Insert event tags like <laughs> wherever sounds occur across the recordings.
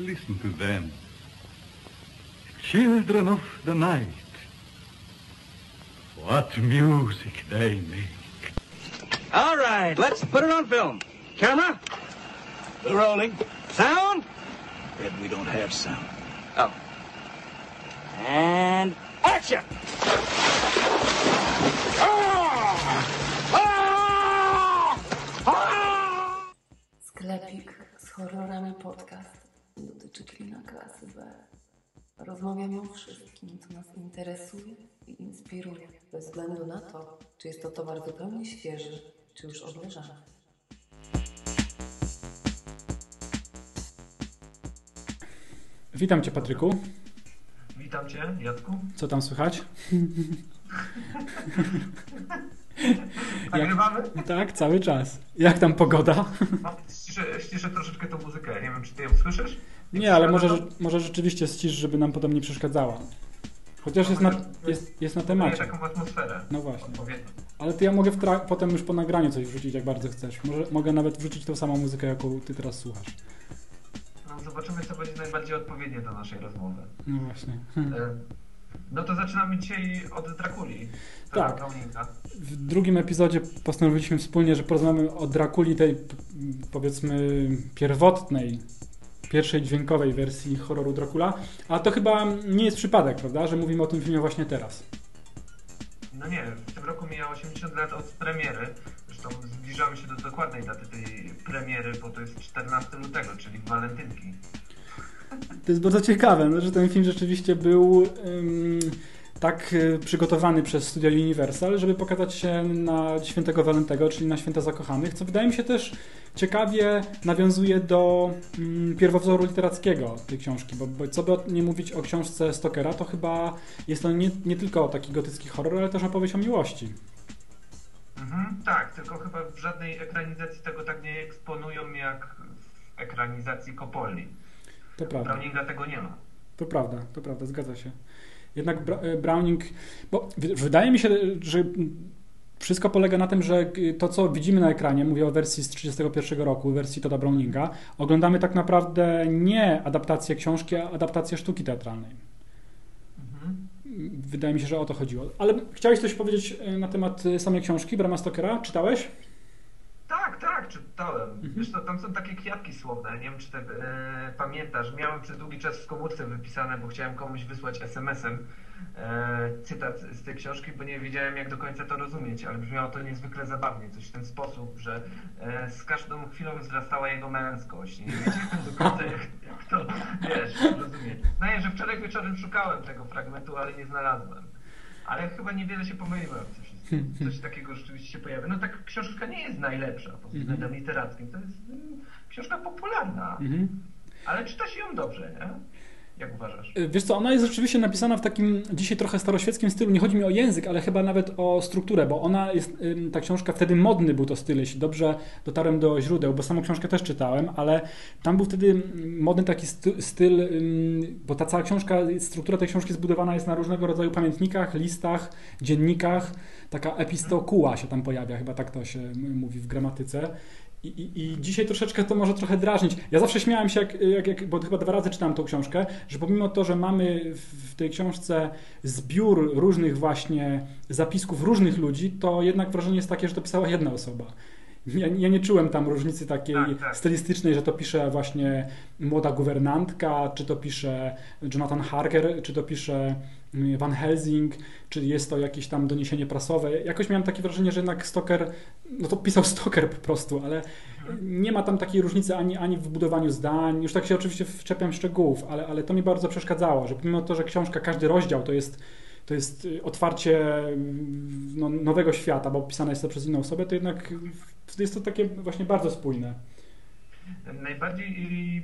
Listen to them. Children of the night. What music they make. All right, let's put it on film. Camera, We're rolling. sound. Ed, we don't have sound. Oh. And action! Sklepik z horrorami podcast dotyczy kina klasy B. Rozmawiamy o wszystkim, co nas interesuje i inspiruje, bez względu na to, czy jest to towar zupełnie świeży, czy już odleżany. Witam Cię, Patryku. Witam Cię, Jacku. Co tam słychać? Nagrywamy? Tak, cały czas. Jak tam pogoda? No, ściszę, ściszę troszeczkę tą muzykę. Nie wiem, czy Ty ją słyszysz? Nie, ale może, może rzeczywiście ścisz, żeby nam potem nie przeszkadzała. Chociaż jest na, jest, jest na temacie. taką atmosferę. No właśnie. Ale to ja mogę potem już po nagraniu coś wrzucić, jak bardzo chcesz. Może, mogę nawet wrzucić tą samą muzykę, jaką Ty teraz słuchasz. No, zobaczymy, co będzie najbardziej odpowiednie do naszej rozmowy. No właśnie. E, No to zaczynamy dzisiaj od Drakuli. Tak. Browninga. W drugim epizodzie postanowiliśmy wspólnie, że porozmawiamy o Drakuli, tej powiedzmy pierwotnej, pierwszej dźwiękowej wersji horroru Dracula. A to chyba nie jest przypadek, prawda, że mówimy o tym filmie właśnie teraz. No nie, w tym roku mija 80 lat od premiery. Zresztą zbliżamy się do dokładnej daty tej premiery, bo to jest 14 lutego, czyli w walentynki. To jest bardzo ciekawe, no, że ten film rzeczywiście był tak y, przygotowany przez studio Universal, żeby pokazać się na świętego Walentego, czyli na święta zakochanych, co wydaje mi się też ciekawie nawiązuje do ym, pierwowzoru literackiego tej książki, bo, bo co by nie mówić o książce Stokera, to chyba jest to nie, nie tylko taki gotycki horror, ale też opowieść o miłości. Mhm, tak, tylko chyba w żadnej ekranizacji tego tak nie eksponują jak w ekranizacji Coppoli. To prawda. Browninga tego nie ma. To prawda, to prawda, zgadza się. Jednak e, Browning, bo wydaje mi się, że wszystko polega na tym, że g- to, co widzimy na ekranie, mówię o wersji z 1931 roku, wersji Toda Browninga, oglądamy tak naprawdę nie adaptację książki, a adaptację sztuki teatralnej. Mhm. Wydaje mi się, że o to chodziło. Ale chciałeś coś powiedzieć e, na temat e, samej książki Brama Stokera? Czytałeś? Tak, tak, czytałem. Mhm. Wiesz tam są takie kwiatki słowne, nie wiem czy ty e, pamiętasz. Miałem przez długi czas w komórce wypisane, bo chciałem komuś wysłać SMS-em cytat z tej książki, bo nie wiedziałem jak do końca to rozumieć, ale brzmiało to niezwykle zabawnie, coś w ten sposób, że e, z każdą chwilą wzrastała jego męskość. Nie wiedziałem <laughs> do końca jak, jak to, wiesz, rozumieć. Znaję, że wczoraj wieczorem szukałem tego fragmentu, ale nie znalazłem. Ale chyba niewiele się pomyliłem. Coś, coś takiego rzeczywiście się pojawia. No tak książka nie jest najlepsza pod Mhm. względem literackim. To jest mm, książka popularna, Mhm. ale czyta się ją dobrze, nie? Jak uważasz? E, Wiesz co, ona jest rzeczywiście napisana w takim dzisiaj trochę staroświeckim stylu. Nie chodzi mi o język, ale chyba nawet o strukturę, bo ona jest, ta książka, wtedy modny był to styl, jeśli dobrze dotarłem do źródeł, bo samą książkę też czytałem, ale tam był wtedy modny taki sty- styl, bo ta cała książka, struktura tej książki zbudowana jest na różnego rodzaju pamiętnikach, listach, dziennikach. Taka epistokuła się tam pojawia, chyba tak to się mówi w gramatyce. I, i, I dzisiaj troszeczkę to może trochę drażnić. Ja zawsze śmiałem się, jak, jak, jak, bo chyba dwa razy czytałem tą książkę, że pomimo to, że mamy w tej książce zbiór różnych właśnie zapisków różnych ludzi, to jednak wrażenie jest takie, że to pisała jedna osoba. Ja, ja nie czułem tam różnicy takiej Tak, tak. stylistycznej, że to pisze właśnie młoda guwernantka, czy to pisze Jonathan Harker, czy to pisze Van Helsing, czy jest to jakieś tam doniesienie prasowe. Jakoś miałem takie wrażenie, że jednak Stoker, no to pisał <laughs> Stoker po prostu, ale nie ma tam takiej różnicy ani, ani w budowaniu zdań. Już tak się oczywiście wczepiam szczegółów, ale, ale to mi bardzo przeszkadzało, że pomimo to, że książka, każdy rozdział to jest, to jest y, otwarcie mm, no, nowego świata, bo pisane jest to przez inną osobę, to jednak jest to takie właśnie bardzo spójne. Najbardziej,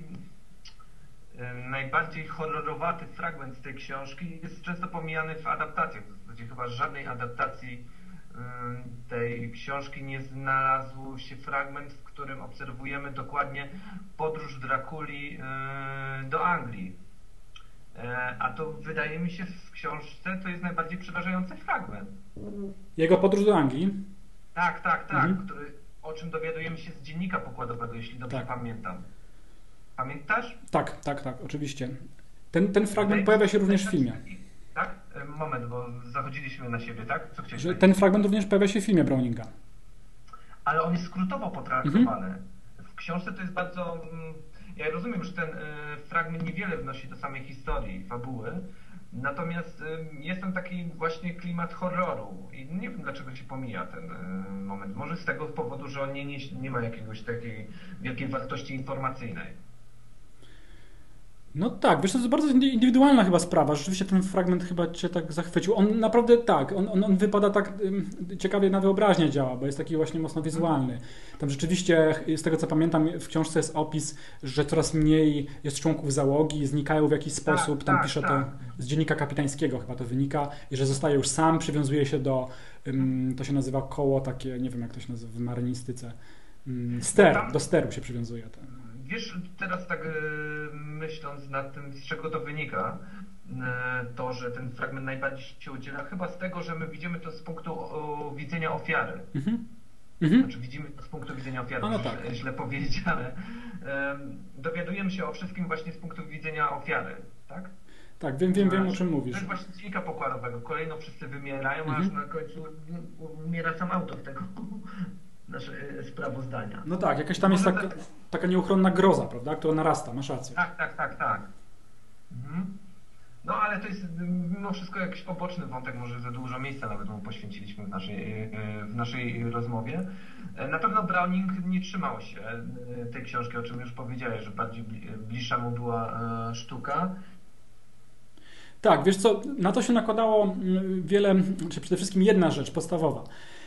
najbardziej horrorowaty fragment z tej książki jest często pomijany w adaptacjach. W zasadzie chyba żadnej adaptacji tej książki nie znalazł się fragment, w którym obserwujemy dokładnie podróż Drakuli do Anglii. E, A to wydaje mi się w książce to jest najbardziej przerażający fragment. Jego podróż do Anglii. Tak, tak, tak, Mhm. który, o czym dowiadujemy się z dziennika pokładowego, jeśli dobrze Tak. pamiętam. Pamiętasz? Tak, tak, tak, oczywiście. Ten, ten fragment Wydaje pojawia się również w filmie. Tak? E, Moment, bo zachodziliśmy na siebie, tak? Co powiedzieć? ten fragment również pojawia się w filmie Browninga. Ale on jest skrótowo potraktowany. Mhm. W książce to jest bardzo. mm, Ja rozumiem, że ten y, fragment niewiele wnosi do samej historii, fabuły. Natomiast y, jest tam taki właśnie klimat horroru i nie wiem dlaczego się pomija ten moment. Może z tego powodu, że on nie, nie, nie ma jakiegoś takiej wielkiej wartości informacyjnej. No tak, wiesz, to jest bardzo indy- indywidualna chyba sprawa. Rzeczywiście ten fragment chyba cię tak zachwycił. On naprawdę tak, on, on, on wypada tak ciekawie na wyobraźnię działa, bo jest taki właśnie mocno wizualny. Tam rzeczywiście, z tego co pamiętam, w książce jest opis, że coraz mniej jest członków załogi, znikają w jakiś sposób. Tam tak, pisze tak. to z dziennika kapitańskiego chyba to wynika, i że zostaje już sam, przywiązuje się do, to się nazywa koło takie, nie wiem jak to się nazywa w marynistyce, ster, tam- do steru się przywiązuje. Ten. Wiesz, teraz tak y, myśląc nad tym, z czego to wynika, y, to, że ten fragment najbardziej się udziela chyba z tego, że my widzimy to z punktu widzenia ofiary. Mhm. Mhm. Znaczy widzimy to z punktu widzenia ofiary, no źle- tak. źle ale em, dowiadujemy się o wszystkim właśnie z punktu widzenia ofiary, tak? Tak, wiem, wiem, wiem o czym To mówisz. jest właśnie dziennika pokładowego. Kolejno wszyscy wymierają, Mhm. aż na końcu umiera sam autor tego nasze e, sprawozdania. No tak, jakaś tam jest taka, tak- taka nieuchronna groza, prawda, która narasta, masz rację. Tak, tak, tak, tak. Mhm. No ale to jest mimo wszystko jakiś poboczny wątek, może za dużo miejsca nawet mu poświęciliśmy w naszej, w naszej rozmowie. Na pewno Browning nie trzymał się e, tej książki, o czym już powiedziałeś, że bardziej bli- bliższa mu była e, sztuka. Tak, wiesz co, na to się nakładało mm, wiele, czy przede wszystkim jedna rzecz podstawowa.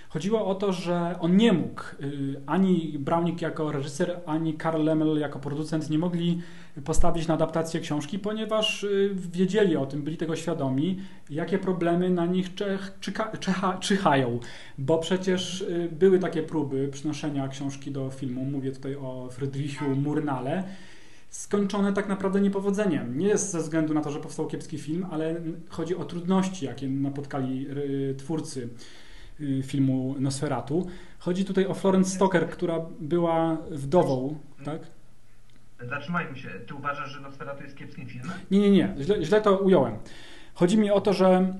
Chodziło o to, że on nie mógł, y, ani Browning jako reżyser, ani Karl Lemel jako producent nie mogli postawić na adaptację książki, ponieważ y, wiedzieli o tym, byli tego świadomi, jakie problemy na nich czech, czyka, czyha, czyhają. Bo przecież y, były takie próby przynoszenia książki do filmu, mówię tutaj o Friedrichu Murnale, skończone tak naprawdę niepowodzeniem. Nie jest ze względu na to, że powstał kiepski film, ale chodzi o trudności, jakie napotkali twórcy filmu Nosferatu. Chodzi tutaj o Florence Stoker, która była wdową, tak? Zatrzymajmy się. Ty uważasz, że Nosferatu jest kiepskim filmem? Nie, nie, nie, źle, źle to ująłem. Chodzi mi o to, że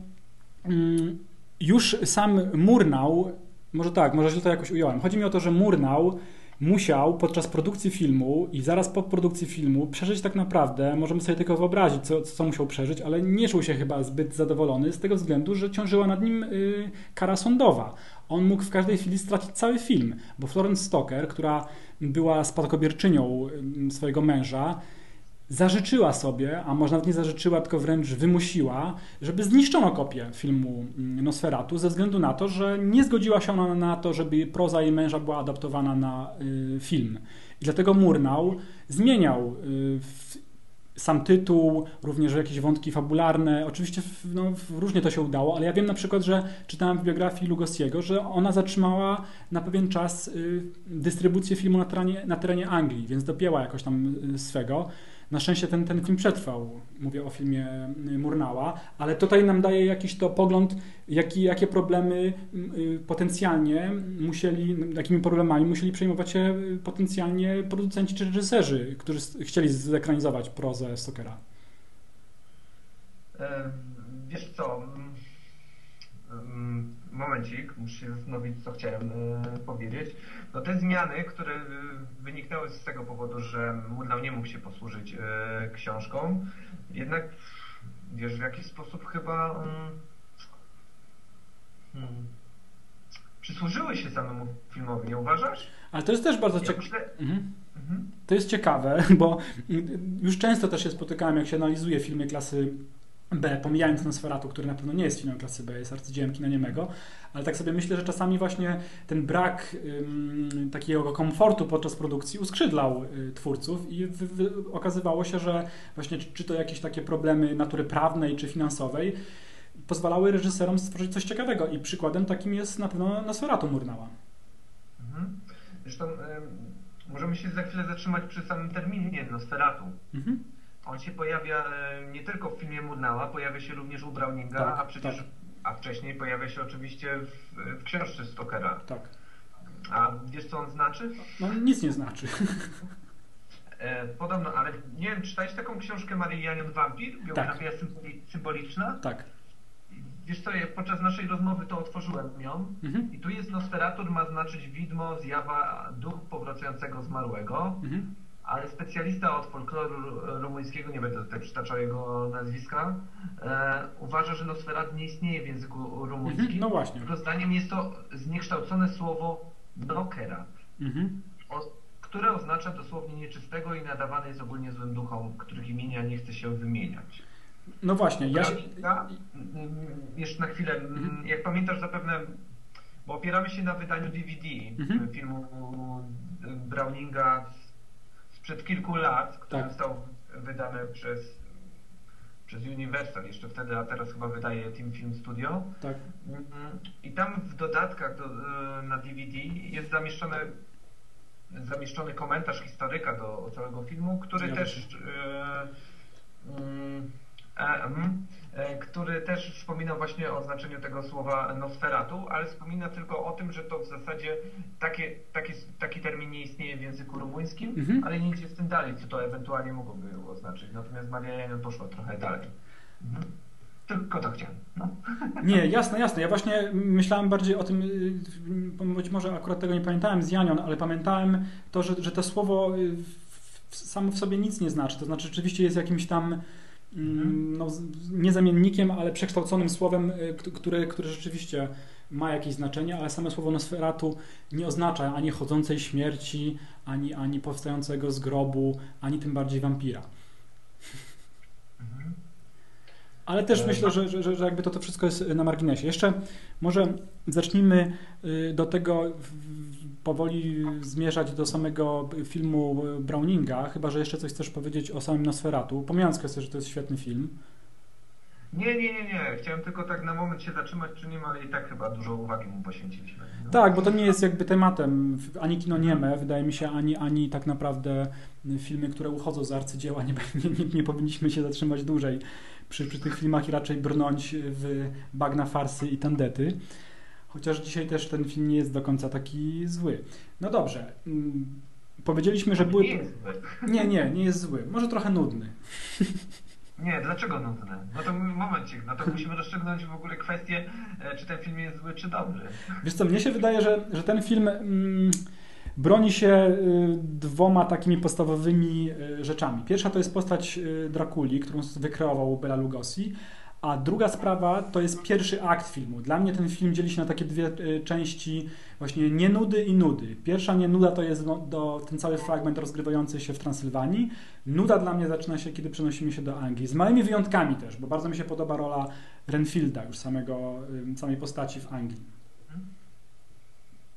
mm, już sam Murnau, może tak, może źle to jakoś ująłem. Chodzi mi o to, że Murnau musiał podczas produkcji filmu i zaraz po produkcji filmu przeżyć tak naprawdę, możemy sobie tylko wyobrazić, co, co musiał przeżyć, ale nie czuł się chyba zbyt zadowolony z tego względu, że ciążyła nad nim y, kara sądowa. On mógł w każdej chwili stracić cały film, bo Florence Stoker, która była spadkobierczynią y, swojego męża, zażyczyła sobie, a może nawet nie zażyczyła, tylko wręcz wymusiła, żeby zniszczono kopię filmu mm, Nosferatu ze względu na to, że nie zgodziła się ona na to, żeby proza jej męża była adaptowana na y, film. I dlatego Murnau zmieniał y, sam tytuł, również jakieś wątki fabularne. Oczywiście no, różnie to się udało, ale ja wiem na przykład, że czytałem w biografii Lugosiego, że ona zatrzymała na pewien czas y, dystrybucję filmu na terenie, na terenie Anglii, więc dopięła jakoś tam swego. Na szczęście ten, ten film przetrwał, mówię o filmie y, Murnała, ale tutaj nam daje jakiś to pogląd, jaki, jakie problemy y, potencjalnie musieli, jakimi problemami musieli przejmować się y, potencjalnie producenci czy reżyserzy, którzy chcieli zekranizować prozę Stokera. Wiesz co, momencik, muszę się zastanowić, co chciałem e, powiedzieć. No te zmiany, które e, wyniknęły z tego powodu, że Murnau nie mógł się posłużyć e, książką, jednak wiesz, w jakiś sposób chyba mm, hmm, przysłużyły się samemu filmowi, nie uważasz? Ale to jest też bardzo Ja ciekawe. myślę, Mhm. mhm. To jest ciekawe, <laughs> bo już często też się spotykałem, jak się analizuje filmy klasy B, pomijając Nosferatu, który na pewno nie jest filmem klasy B, jest arcydziełem kina niemego, ale tak sobie myślę, że czasami właśnie ten brak ym, takiego komfortu podczas produkcji uskrzydlał y, twórców i wy, wy, okazywało się, że właśnie czy, czy to jakieś takie problemy natury prawnej czy finansowej pozwalały reżyserom stworzyć coś ciekawego i przykładem takim jest na pewno Nosferatu Murnała. Mhm. Zresztą em, możemy się za chwilę zatrzymać przy samym terminie Nosferatu. Mhm. On się pojawia e, nie tylko w filmie Murnała, pojawia się również u Browninga, Tak, a przecież tak. a wcześniej pojawia się oczywiście w, w książce Stokera. Tak. A wiesz co on znaczy? No nic nie znaczy. E, podobno, ale nie wiem, czytałeś taką książkę Marii Janion Wampir? Biografia symboli, symboliczna? Tak. Wiesz co, ja podczas naszej rozmowy to otworzyłem ją Mhm. i tu jest Nosferatur ma znaczyć widmo, zjawa, duch powracającego zmarłego, Mhm. Ale specjalista od folkloru rumuńskiego, nie będę tutaj przytaczał jego nazwiska, e, uważa, że Nosferat nie istnieje w języku rumuńskim. Mhm. No właśnie. Jego zdaniem jest to zniekształcone słowo nokerat, Mhm. które oznacza dosłownie nieczystego i nadawane jest ogólnie złym duchom, których imienia nie chce się wymieniać. No właśnie, ja się... Jeszcze na chwilę, Mhm. jak pamiętasz zapewne, bo opieramy się na wydaniu DVD Mhm. filmu Browninga z- sprzed kilku lat, który Tak. został wydany przez, przez Universal jeszcze wtedy, a teraz chyba wydaje Team Film Studio. Tak. Mhm. I tam w dodatkach do, y, na DVD jest zamieszczony, zamieszczony komentarz historyka do całego filmu, który Zgadza też y, mm, e, mm, e, który też wspomina właśnie o znaczeniu tego słowa Nosferatu, ale wspomina tylko o tym, że to w zasadzie takie, takie, taki termin nie istnieje w języku rumuńskim, Mhm. ale nie idzie z tym dalej, co to ewentualnie mogłoby oznaczyć. Natomiast Maria Janion poszła trochę dalej. Mhm. Tylko to chciałem. No. <laughs> Nie, jasne, jasne. Ja właśnie myślałem bardziej o tym, y, być może akurat tego nie pamiętałem z Janion, ale pamiętałem to, że, że to słowo y, w- w- samo w sobie nic nie znaczy. To znaczy rzeczywiście jest jakimś tam mm, no, nie zamiennikiem, ale przekształconym słowem, y, które, które rzeczywiście ma jakieś znaczenie, ale same słowo Nosferatu nie oznacza ani chodzącej śmierci, ani, ani powstającego z grobu, ani tym bardziej wampira. Mhm. Ale też E, myślę, że, że, że jakby to, to wszystko jest na marginesie. Jeszcze może zacznijmy y, do tego powoli zmierzać do samego filmu Browninga, chyba że jeszcze coś chcesz powiedzieć o samym Nosferatu, pomijając kwestię, że to jest świetny film. Nie, nie, nie, nie. Chciałem tylko tak na moment się zatrzymać przy nim, ale i tak chyba dużo uwagi mu poświęciliśmy. No. Tak, bo to nie jest jakby tematem ani kino nieme, wydaje mi się, ani, ani tak naprawdę filmy, które uchodzą z arcydzieła, nie, nie, <laughs> nie, nie powinniśmy się zatrzymać dłużej przy, przy tych filmach i raczej brnąć w bagna farsy i tandety. Chociaż dzisiaj też ten film nie jest do końca taki zły. No dobrze. mm, Powiedzieliśmy, że były. Nie jest zły. Nie, nie, nie jest zły. Może trochę nudny. <laughs> Nie, dlaczego nudne? No to momencik, no to musimy rozstrzygnąć w ogóle kwestię, e, czy ten film jest zły, czy dobry. Wiesz co, mnie się wydaje, że, że ten film mm, broni się y, dwoma takimi podstawowymi y, rzeczami. Pierwsza to jest postać y, Drakuli, którą wykreował Bela Lugosi, a druga sprawa to jest pierwszy akt filmu. Dla mnie ten film dzieli się na takie dwie y, części właśnie nienudy i nudy. Pierwsza nienuda to jest no, do, ten cały fragment rozgrywający się w Transylwanii. Nuda dla mnie zaczyna się, kiedy przenosimy się do Anglii. Z małymi wyjątkami też, bo bardzo mi się podoba rola Renfielda, już samego, samej postaci w Anglii.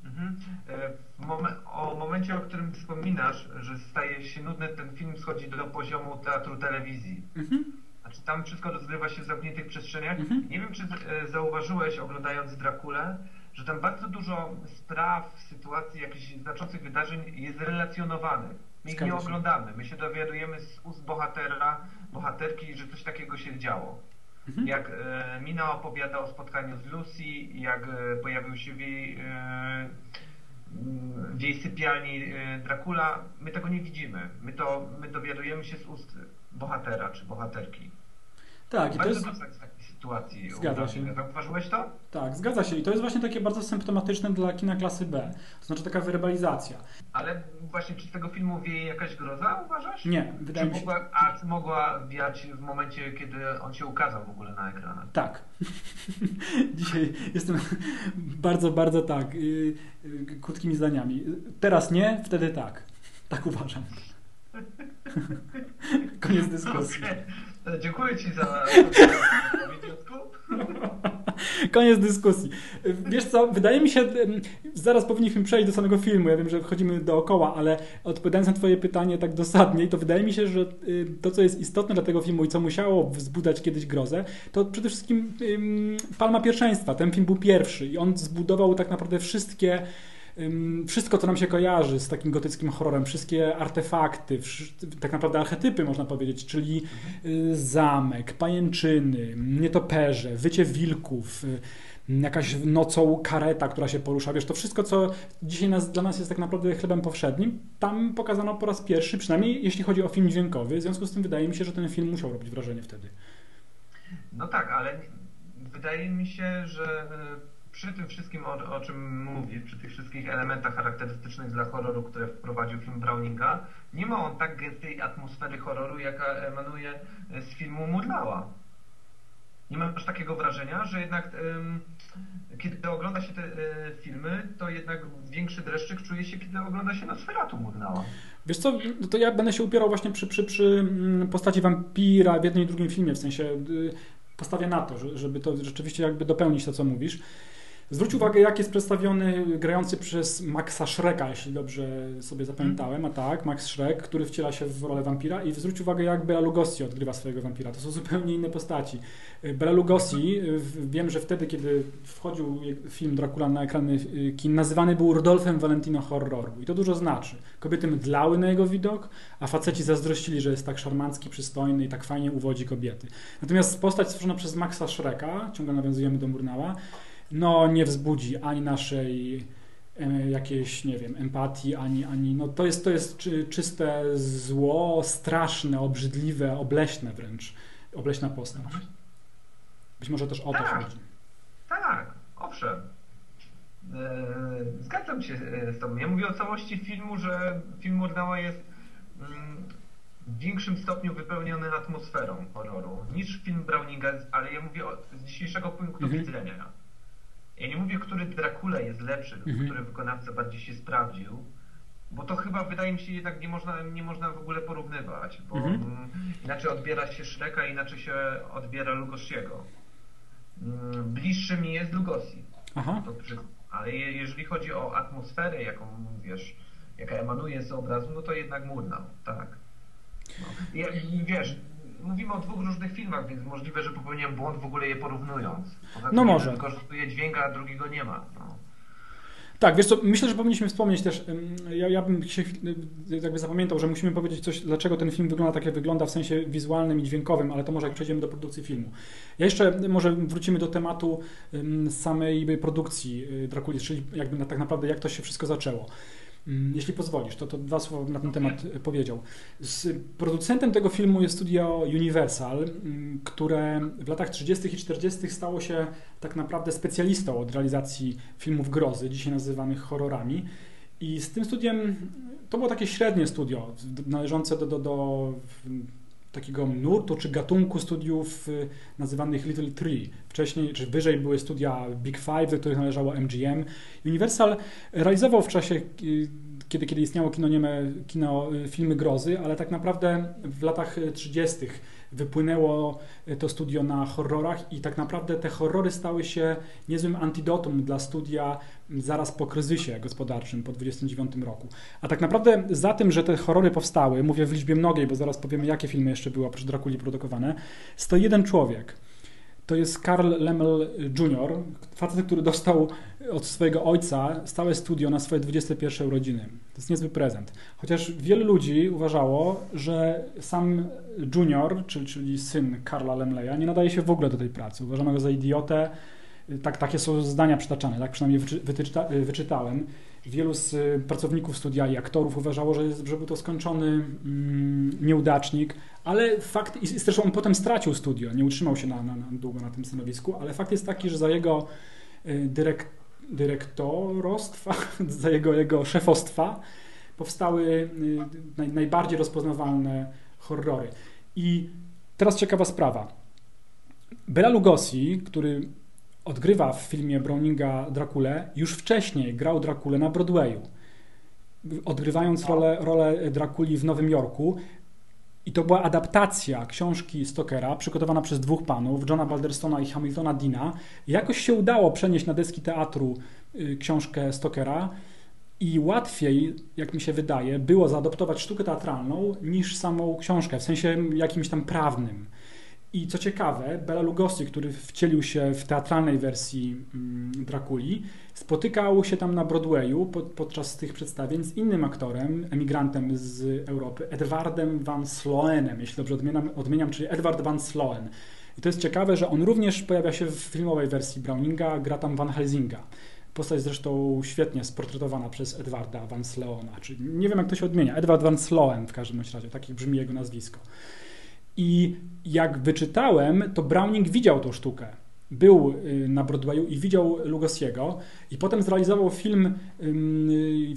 Mhm. E, w momen- o momencie, o którym wspominasz, że staje się nudny, ten film schodzi do poziomu teatru telewizji. Mhm. Znaczy tam wszystko rozgrywa się w zamkniętych przestrzeniach. Mhm. Nie wiem, czy e, zauważyłeś, oglądając Drakulę, że tam bardzo dużo spraw, sytuacji, jakichś znaczących wydarzeń jest relacjonowanych. My ich nie oglądamy. My się dowiadujemy z ust bohatera, bohaterki, że coś takiego się działo. Mhm. Jak e, Mina opowiada o spotkaniu z Lucy, jak e, pojawił się w jej, e, w jej sypialni e, Dracula, my tego nie widzimy. My to my dowiadujemy się z ust bohatera czy bohaterki. Tak, i to jest, sytuacji. Zgadza się. Zauważyłeś to? tak, zgadza się. I to jest właśnie takie bardzo symptomatyczne dla kina klasy B. To znaczy taka werbalizacja. Ale właśnie czy z tego filmu wieje jakaś groza, uważasz? Nie, wydaje Czy mi się... mogła, a czy mogła wiać w momencie, kiedy on się ukazał w ogóle na ekranach? Tak. <laughs> Dzisiaj jestem <laughs> bardzo, bardzo tak, yy, yy, krótkimi zdaniami. Teraz nie, wtedy tak. Tak uważam. <laughs> Koniec dyskusji. Okej. E, Dziękuję Ci za. <laughs> Koniec dyskusji. Wiesz co, wydaje mi się, zaraz powinniśmy przejść do samego filmu. Ja wiem, że wchodzimy dookoła, ale odpowiadając na Twoje pytanie tak dosadniej, to wydaje mi się, że y, to, co jest istotne dla tego filmu i co musiało wzbudzać kiedyś grozę, to przede wszystkim palma pierwszeństwa. Ten film był pierwszy i on zbudował tak naprawdę wszystkie. Wszystko, co nam się kojarzy z takim gotyckim horrorem, wszystkie artefakty, tak naprawdę archetypy, można powiedzieć, czyli y, zamek, pajęczyny, nietoperze, wycie wilków, y, jakaś nocą kareta, która się porusza. Wiesz, to wszystko, co dzisiaj nas, dla nas jest tak naprawdę chlebem powszednim, tam pokazano po raz pierwszy, przynajmniej jeśli chodzi o film dźwiękowy. W związku z tym wydaje mi się, że ten film musiał robić wrażenie wtedy. No tak, ale wydaje mi się, że y, przy tym wszystkim, o, o czym mówisz, przy tych wszystkich elementach charakterystycznych dla horroru, które wprowadził film Browninga, nie ma on tak gęstej atmosfery horroru, jaka emanuje z filmu Mudlała. Nie masz takiego wrażenia, że jednak ym, kiedy ogląda się te y, filmy, to jednak większy dreszczyk czuje się, kiedy ogląda się Nosferatu Mudlała. Wiesz co, to ja będę się upierał właśnie przy, przy, przy mm, postaci wampira w jednym i drugim filmie, w sensie y, postawię na to, żeby to rzeczywiście jakby dopełnić to, co mówisz. Zwróć uwagę, jak jest przedstawiony grający przez Maxa Shreka, jeśli dobrze sobie zapamiętałem, a tak, Max Shrek, który wciela się w rolę wampira i zwróć uwagę, jak Bela Lugosi odgrywa swojego wampira. To są zupełnie inne postaci. Bela Lugosi, wiem, że wtedy, kiedy wchodził film Dracula na ekrany kin, nazywany był Rudolfem Valentino Horroru i to dużo znaczy. Kobiety mdlały na jego widok, a faceci zazdrościli, że jest tak szarmancki, przystojny i tak fajnie uwodzi kobiety. Natomiast postać stworzona przez Maxa Shreka, ciągle nawiązujemy do Murnała, no nie wzbudzi ani naszej e, jakiejś, nie wiem, empatii, ani, ani no to jest, to jest czy, czyste zło, straszne, obrzydliwe, obleśne wręcz, obleśna postać. Być może też o to Tak. chodzi. Tak, owszem. Eee, Zgadzam się e, z Tobą. Ja mówię o całości filmu, że film Murnała jest mm, w większym stopniu wypełniony atmosferą horroru niż film Browninga, ale ja mówię o, z dzisiejszego punktu Mhm. widzenia. Ja nie mówię, który Dracula jest lepszy Mhm. który wykonawca bardziej się sprawdził, bo to chyba wydaje mi się jednak nie można, nie można w ogóle porównywać, bo Mhm. mm, inaczej odbiera się Shreka, inaczej się odbiera Lugosiego. Mm, Bliższy mi jest Lugosi. Aha. To przy... Ale je- jeżeli chodzi o atmosferę, jaką wiesz, jaka emanuje z obrazu, no to jednak Murnau, tak. No. Ja, wiesz, mówimy o dwóch różnych filmach, więc możliwe, że popełniłem błąd w ogóle je porównując. Poza No jeden może. wykorzystuje dźwięk, a drugiego nie ma. No. Tak, wiesz co, myślę, że powinniśmy wspomnieć też, ja, ja bym się jakby zapamiętał, że musimy powiedzieć coś, dlaczego ten film wygląda tak, jak wygląda w sensie wizualnym i dźwiękowym, ale to może jak przejdziemy do produkcji filmu. Ja jeszcze może wrócimy do tematu samej produkcji y, Drakuli, czyli jakby tak naprawdę jak to się wszystko zaczęło. Ym, Jeśli pozwolisz, to, to dwa słowa na ten temat powiedział. Z producentem tego filmu jest studio Universal, ym, które w latach 30. i 40. stało się tak naprawdę specjalistą od realizacji filmów grozy, dzisiaj nazywanych horrorami. I z tym studiem to było takie średnie studio, należące do, do, do takiego nurtu czy gatunku studiów y, nazywanych Little Tree. Wcześniej, czy wyżej były studia Big Five, do których należało MGM. Universal realizował w czasie, y, kiedy, kiedy istniało kino nieme, kino, y, filmy grozy, ale tak naprawdę w latach y, 30. wypłynęło y, to studio na horrorach i tak naprawdę te horrory stały się niezłym antidotum dla studia zaraz po kryzysie gospodarczym po 29 roku. A tak naprawdę za tym, że te horrory powstały, mówię w liczbie mnogiej, bo zaraz powiemy, jakie filmy jeszcze były oprócz Drakuli produkowane, stoi jeden człowiek. To jest Karl Lemmel Jr., facet, który dostał od swojego ojca stałe studio na swoje 21 urodziny. To jest niezły prezent. Chociaż wielu ludzi uważało, że sam Junior, czyli, czyli syn Karla Lemleya, nie nadaje się w ogóle do tej pracy. Uważano go za idiotę. Tak, takie są zdania przytaczane, tak przynajmniej wyczy, wyczyta, wyczytałem. Wielu z y, pracowników studia i aktorów uważało, że, jest, że był to skończony mm, nieudacznik, ale fakt, i zresztą on potem stracił studio, nie utrzymał się na, na, na długo na tym stanowisku, ale fakt jest taki, że za jego y, dyrek, dyrektorostwa, <laughs> za jego, jego szefostwa powstały y, naj, najbardziej rozpoznawalne horrory. I teraz ciekawa sprawa. Bela Lugosi, który odgrywa w filmie Browninga Drakulę, już wcześniej grał Drakulę na Broadwayu, odgrywając rolę, rolę Drakuli w Nowym Jorku. I to była adaptacja książki Stokera, przygotowana przez dwóch panów, Johna Balderstona i Hamiltona Dina. Jakoś się udało przenieść na deski teatru y, książkę Stokera i łatwiej, jak mi się wydaje, było zaadoptować sztukę teatralną niż samą książkę, w sensie jakimś tam prawnym. I co ciekawe, Bela Lugosi, który wcielił się w teatralnej wersji mm, Drakuli, spotykał się tam na Broadwayu pod, podczas tych przedstawień z innym aktorem, emigrantem z Europy, Edwardem van Sloenem, jeśli dobrze odmieniam, odmieniam czyli Edward van Sloen. I to jest ciekawe, że on również pojawia się w filmowej wersji Browninga, gra tam Van Helsinga. Postać zresztą świetnie sportretowana przez Edwarda Van Sleona, czyli nie wiem jak to się odmienia, Edward Van Sloen w każdym razie, tak brzmi jego nazwisko. I jak wyczytałem, to Browning widział tą sztukę. Był y, na Broadwayu i widział Lugosiego i potem zrealizował film,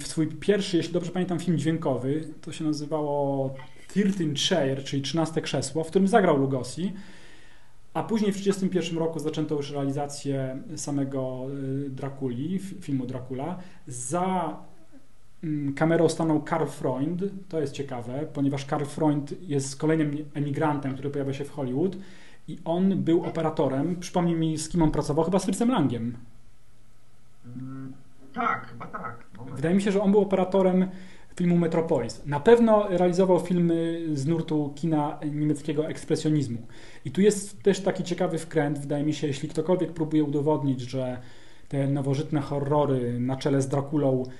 w swój pierwszy, jeśli dobrze pamiętam, film dźwiękowy. To się nazywało 13 Chair, czyli 13 krzesło, w którym zagrał Lugosi. A później w 1931 roku zaczęto już realizację samego y, Drakuli, filmu Dracula. Za kamerą stanął Karl Freund. To jest ciekawe, ponieważ Karl Freund jest kolejnym emigrantem, który pojawia się w Hollywood i on był operatorem. Przypomnij mi, z kim on pracował, chyba z Fritzem Langiem. Mm, tak, chyba tak. Moment. Wydaje mi się, że on był operatorem filmu Metropolis. Na pewno realizował filmy z nurtu kina niemieckiego ekspresjonizmu. I tu jest też taki ciekawy wkręt, wydaje mi się, jeśli ktokolwiek próbuje udowodnić, że te nowożytne horrory na czele z Drakulą mm,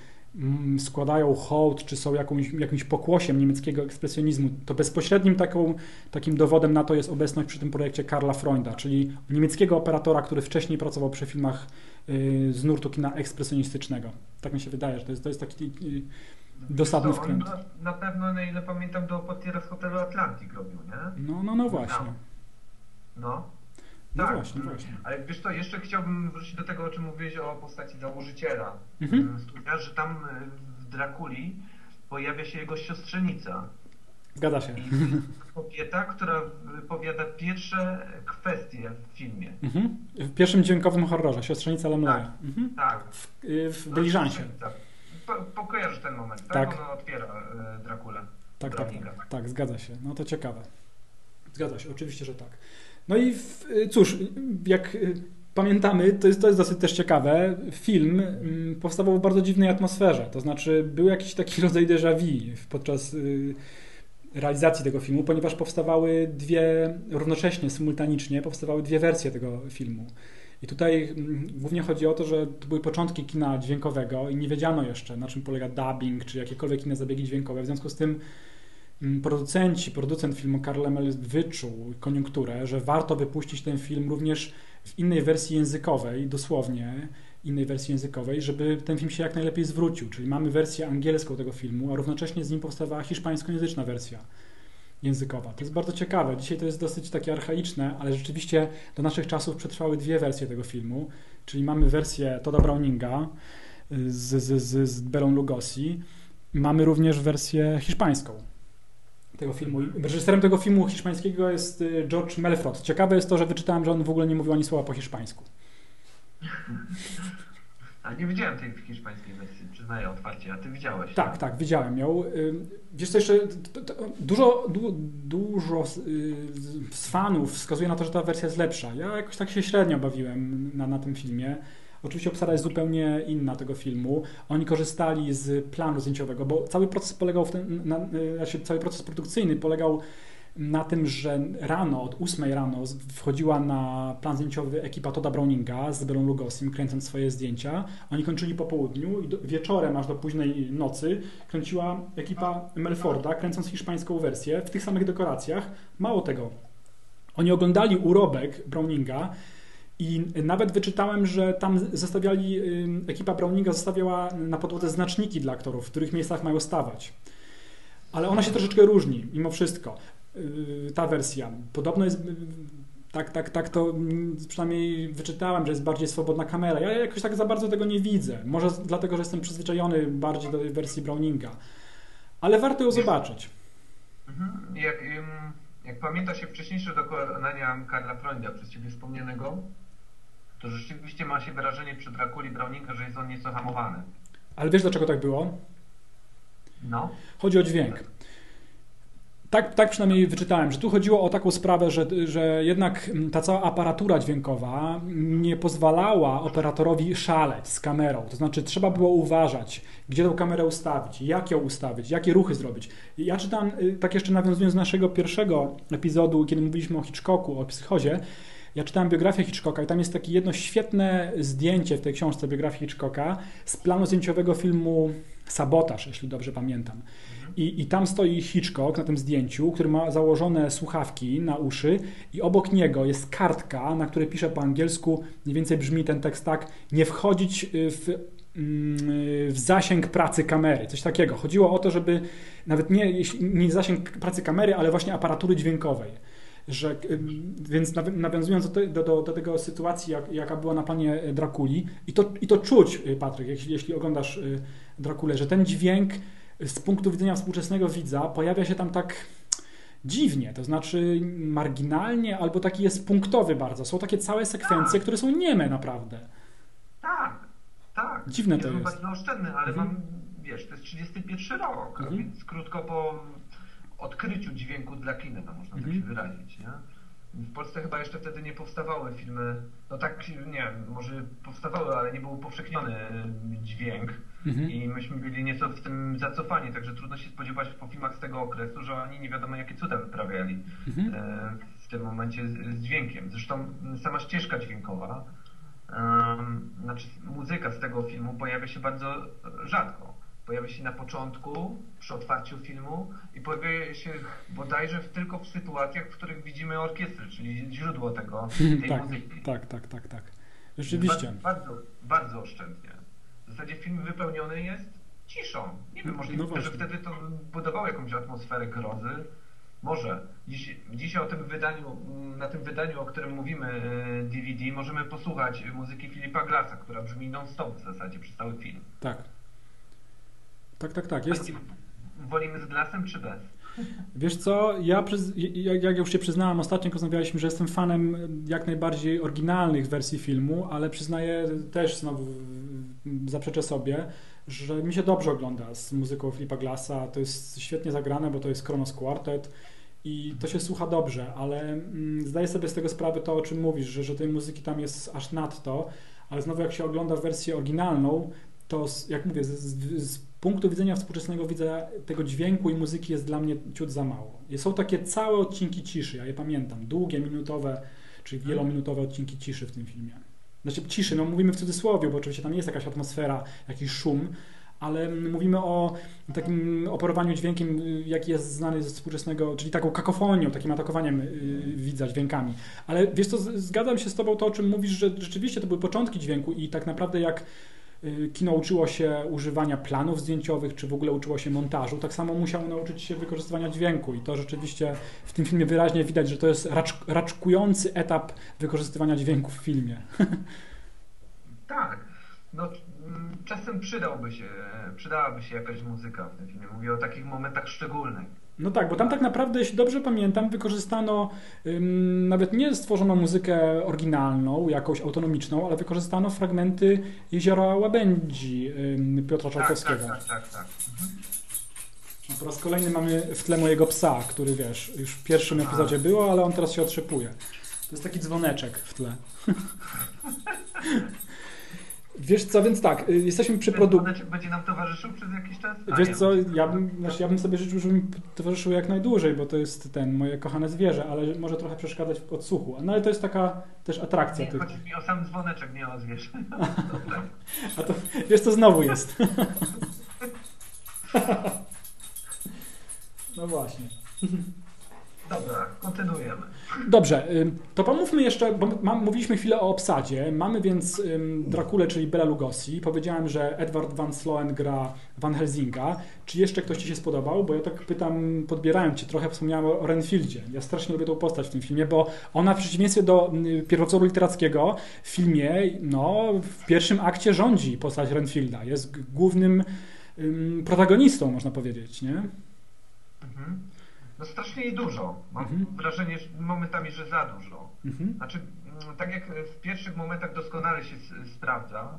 składają hołd, czy są jakąś, jakimś pokłosiem niemieckiego ekspresjonizmu, to bezpośrednim taką, takim dowodem na to jest obecność przy tym projekcie Karla Freunda, czyli niemieckiego operatora, który wcześniej pracował przy filmach y, z nurtu kina ekspresjonistycznego. Tak mi się wydaje, że to jest, to jest taki y, dosadny co, wkręt. Na, pewno, na ile pamiętam, do portiera z hotelu Atlantic robił, nie? No, no, no właśnie. No. No tak, właśnie, właśnie. Ale wiesz co, jeszcze chciałbym wrócić do tego, o czym mówiłeś o postaci założyciela Mhm. studia, że tam y, w Drakuli pojawia się jego siostrzenica. Zgadza się. Kobieta, która wypowiada pierwsze kwestie w filmie. Mhm. W pierwszym dźwiękowym horrorze, siostrzenica Lemleya. Tak. Mhm. Tak. W, y, w Dyliżansie. Po, pokojarzysz ten moment, tak? Tak. Ona otwiera y, Drakulę. Tak, tak, tak, tak, zgadza się. No to ciekawe. Zgadza się, oczywiście, że tak. No i w, cóż, jak y, pamiętamy, to jest, to jest dosyć też ciekawe, film mm, powstawał w bardzo dziwnej atmosferze. To znaczy, był jakiś taki <laughs> rodzaj déjà vu podczas y, realizacji tego filmu, ponieważ powstawały dwie, równocześnie, symultanicznie, powstawały dwie wersje tego filmu. I tutaj mm, głównie chodzi o to, że to były początki kina dźwiękowego i nie wiedziano jeszcze, na czym polega dubbing, czy jakiekolwiek inne zabiegi dźwiękowe. W związku z tym producenci, producent filmu Karl wyczuł koniunkturę, że warto wypuścić ten film również w innej wersji językowej, dosłownie innej wersji językowej, żeby ten film się jak najlepiej zwrócił. Czyli mamy wersję angielską tego filmu, a równocześnie z nim powstawała hiszpańskojęzyczna wersja językowa. To jest bardzo ciekawe. Dzisiaj to jest dosyć takie archaiczne, ale rzeczywiście do naszych czasów przetrwały dwie wersje tego filmu. Czyli mamy wersję Toda Browninga z, z, z, z Belą Lugosi. Mamy również wersję hiszpańską tego filmu. Reżyserem tego filmu hiszpańskiego jest y, George Melfrot. Ciekawe jest to, że wyczytałem, że on w ogóle nie mówił ani słowa po hiszpańsku. <laughs> A nie widziałem tej hiszpańskiej wersji, przyznaję otwarcie, a ty widziałeś. Tak, tak, widziałem ją. Y, Wiesz co, jeszcze dużo, du, dużo y, z fanów wskazuje na to, że ta wersja jest lepsza. Ja jakoś tak się średnio bawiłem na, na tym filmie. Oczywiście obsada jest zupełnie inna tego filmu. Oni korzystali z planu zdjęciowego, bo cały proces polegał w ten, na, znaczy cały proces produkcyjny polegał na tym, że rano, od 8 rano wchodziła na plan zdjęciowy ekipa Toda Browninga z Belą Lugosim, kręcąc swoje zdjęcia. Oni kończyli po południu i do, wieczorem, aż do późnej nocy, kręciła ekipa Melforda, kręcąc hiszpańską wersję w tych samych dekoracjach. Mało tego, oni oglądali urobek Browninga i nawet wyczytałem, że tam zostawiali, ekipa Browninga zostawiała na podłodze znaczniki dla aktorów, w których miejscach mają stawać. Ale ona się troszeczkę różni, mimo wszystko. Yy, ta wersja. Podobno jest, yy, tak, tak, tak to przynajmniej wyczytałem, że jest bardziej swobodna kamera. Ja jakoś tak za bardzo tego nie widzę. Może dlatego, że jestem przyzwyczajony bardziej do tej wersji Browninga. Ale warto ją zobaczyć. Mhm. Jak, jak pamięta się wcześniejsze dokonania Karla Freunda przez ciebie wspomnianego, to rzeczywiście ma się wrażenie przy Drakuli Browninga, że jest on nieco hamowany. Ale wiesz dlaczego tak było? No. Chodzi o dźwięk. Tak, tak przynajmniej wyczytałem, że tu chodziło o taką sprawę, że, że jednak ta cała aparatura dźwiękowa nie pozwalała operatorowi szaleć z kamerą. To znaczy, trzeba było uważać, gdzie tę kamerę ustawić, jak ją ustawić, jakie ruchy zrobić. Ja czytam, tak jeszcze nawiązując do naszego pierwszego epizodu, kiedy mówiliśmy o Hitchcocku, o psychozie, Ja czytałem biografię Hitchcocka i tam jest takie jedno świetne zdjęcie w tej książce biografii Hitchcocka z planu zdjęciowego filmu Sabotaż, jeśli dobrze pamiętam. I, I tam stoi Hitchcock na tym zdjęciu, który ma założone słuchawki na uszy i obok niego jest kartka, na której pisze po angielsku, mniej więcej brzmi ten tekst tak, nie wchodzić y, w mm, w zasięg pracy kamery, coś takiego. Chodziło o to, żeby nawet nie, nie zasięg pracy kamery, ale właśnie aparatury dźwiękowej. Że, więc nawiązując do, do, do, tego sytuacji, jak, jaka była na planie Drakuli, i to, i to czuć, y, Patryk, jeśli, jeśli oglądasz y, Drakulę, że ten dźwięk z punktu widzenia współczesnego widza pojawia się tam tak dziwnie, to znaczy marginalnie, albo taki jest punktowy bardzo. Są takie całe sekwencje, które są nieme naprawdę. Tak, tak. Dziwne to jest. bardzo oszczędny, ale mhm. mam, wiesz, to jest 31 rok, mhm. więc krótko po odkryciu dźwięku dla kina, można tak mhm. tak się wyrazić, nie? W Polsce chyba jeszcze wtedy nie powstawały filmy, no tak, nie może powstawały, ale nie był upowszechniony dźwięk mhm. i myśmy byli nieco w tym zacofani, także trudno się spodziewać po filmach z tego okresu, że oni nie wiadomo jakie cuda wyprawiali mhm. E, w tym momencie z, z, dźwiękiem. Zresztą sama ścieżka dźwiękowa, um, znaczy muzyka z tego filmu pojawia się bardzo rzadko pojawia się na początku, przy otwarciu filmu i pojawia się bodajże tylko w sytuacjach, w których widzimy orkiestrę, czyli źródło tego, <laughs> tej tak, muzyki. Tak, tak, tak, tak. Rzeczywiście. Bardzo, bardzo oszczędnie. W zasadzie film wypełniony jest ciszą. Nie wiem, możliwe, no że wtedy to budowało jakąś atmosferę grozy. Może. Dziś, dzisiaj o tym wydaniu, na tym wydaniu, o którym mówimy, DVD, e, możemy posłuchać muzyki Filipa Glasa, która brzmi non-stop w zasadzie przez cały film. Tak. Tak, tak, tak. Jest... Wolimy z glasem czy bez? Wiesz co, ja jak już się przyznałem ostatnio, rozmawialiśmy, że jestem fanem jak najbardziej oryginalnych wersji filmu, ale przyznaję też znowu, zaprzeczę sobie, że mi się dobrze ogląda z muzyką Flipa Glassa. To jest świetnie zagrane, bo to jest Kronos Quartet i to się słucha dobrze, ale mm, zdaję sobie z tego sprawę to, o czym mówisz, że, że tej muzyki tam jest aż nadto, ale znowu jak się ogląda wersję oryginalną, to jak mówię, z, z, z punktu widzenia współczesnego widza tego dźwięku i muzyki jest dla mnie ciut za mało. Są takie całe odcinki ciszy, ja je pamiętam, długie, minutowe, czy mhm. wielominutowe odcinki ciszy w tym filmie. Znaczy ciszy, no mówimy w cudzysłowie, bo oczywiście tam jest jakaś atmosfera, jakiś szum, ale mówimy o takim operowaniu dźwiękiem, jaki jest znany ze współczesnego, czyli taką kakofonią, takim atakowaniem y, widza dźwiękami. Ale wiesz co, zgadzam się z tobą to, o czym mówisz, że rzeczywiście to były początki dźwięku i tak naprawdę jak kino uczyło się używania planów zdjęciowych, czy w ogóle uczyło się montażu, tak samo musiało nauczyć się wykorzystywania dźwięku i to rzeczywiście w tym filmie wyraźnie widać, że to jest racz, raczkujący etap wykorzystywania dźwięku w filmie. <laughs> Tak. No, mm, czasem przydałby się, przydałaby się jakaś muzyka w tym filmie. Mówię o takich momentach szczególnych. No tak, bo tam tak naprawdę, jeśli dobrze pamiętam, wykorzystano ym, nawet nie stworzono muzykę oryginalną, jakąś autonomiczną, ale wykorzystano fragmenty Jeziora Łabędzi ym, Piotra tak, Czarkowskiego. Tak, tak, tak. tak. Mhm. No po raz kolejny mamy w tle mojego psa, który wiesz, już w pierwszym epizodzie było, ale on teraz się otrzepuje. To jest taki dzwoneczek w tle. <laughs> Wiesz co, więc tak, y, jesteśmy przy produkcji. Będzie nam towarzyszył przez jakiś czas? A Wiesz co, ja bym, znaczy ja bym sobie życzył, żeby mi towarzyszył jak najdłużej, bo to jest ten moje kochane zwierzę, ale może trochę przeszkadzać w odsłuchu. No ale to jest taka też atrakcja. Nie, chodzi mi o sam dzwoneczek, nie o zwierzę. <laughs> A to, wiesz co, znowu jest. <laughs> <laughs> no właśnie. Dobra, kontynuujemy. Dobrze, to pomówmy jeszcze, bo mówiliśmy chwilę o obsadzie. Mamy więc Drakulę, czyli Bela Lugosi. Powiedziałem, że Edward Van Sloen gra Van Helsinga. Czy jeszcze ktoś Ci się spodobał? Bo ja tak pytam, podbierając Cię, trochę wspomniałem o Renfieldzie. Ja strasznie lubię tą postać w tym filmie, bo ona w przeciwieństwie do pierwowzoru literackiego w filmie, no, w pierwszym akcie rządzi postać Renfielda. Jest głównym protagonistą, można powiedzieć, nie? Mhm. No strasznie jej dużo. Mam mhm. wrażenie że momentami, że za dużo. Mhm. Znaczy, mm, tak jak w pierwszych momentach doskonale się sprawdza,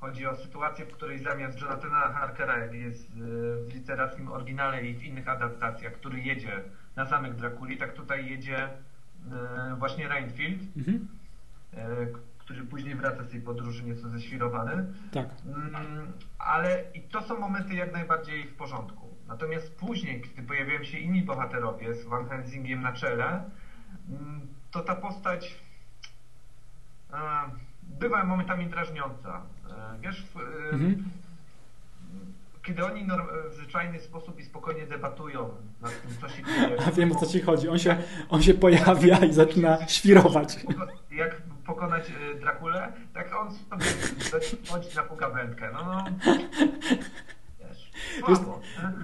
chodzi o sytuację, w której zamiast Jonathana Harkera, jak jest e, w literackim oryginale i w innych adaptacjach, który jedzie na zamek Drakuli, tak tutaj jedzie e, właśnie Rainfield, mhm. E, który później wraca z tej podróży nieco ześwirowany. Tak. Mm, ale i to są momenty jak najbardziej w porządku. Natomiast później, kiedy pojawiają się inni bohaterowie z Van Helsingiem na czele, mm, to ta postać e, bywa momentami drażniąca. E, Wiesz, w, e, Mhm. kiedy oni w zwyczajny sposób i spokojnie debatują nad tym, co się dzieje. A <laughs> wiem o co ci chodzi. On się, on się pojawia i zaczyna <laughs> świrować. Jak pokonać Drakulę, tak on sobie <laughs> chodzi na pogawędkę. No, no. Wiesz?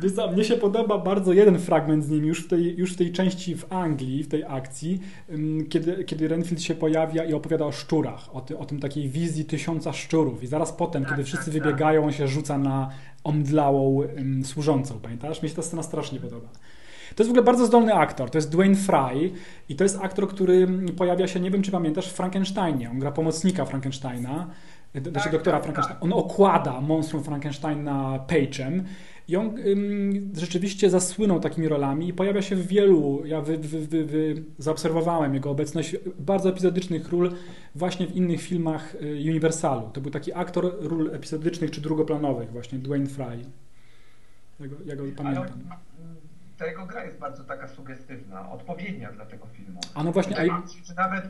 Wiesz co, mnie się podoba bardzo jeden fragment z nim już w tej, już w tej części w Anglii, w tej akcji, kiedy, kiedy Renfield się pojawia i opowiada o szczurach, o, ty, o tym takiej wizji tysiąca szczurów i zaraz potem, Tak, kiedy tak, wszyscy tak. wybiegają, on się rzuca na omdlałą ym, służącą, pamiętasz? Mi się ta scena strasznie podoba. To jest w ogóle bardzo zdolny aktor, to jest Dwayne Fry i to jest aktor, który pojawia się, nie wiem czy pamiętasz, w Frankensteinie. On gra pomocnika Frankensteina, znaczy Tak, doktora tak, Frankensteina. tak. On okłada monstrum Frankensteina page'em i on ym, rzeczywiście zasłynął takimi rolami i pojawia się w wielu, ja wy, wy, wy, wy, zaobserwowałem jego obecność bardzo epizodycznych ról właśnie w innych filmach y, Universalu. To był taki aktor ról epizodycznych czy drugoplanowych właśnie, Dwayne Fry. Ja go, ja go pamiętam. Ta jego gra jest bardzo taka sugestywna, odpowiednia dla tego filmu. A no właśnie, że nawet,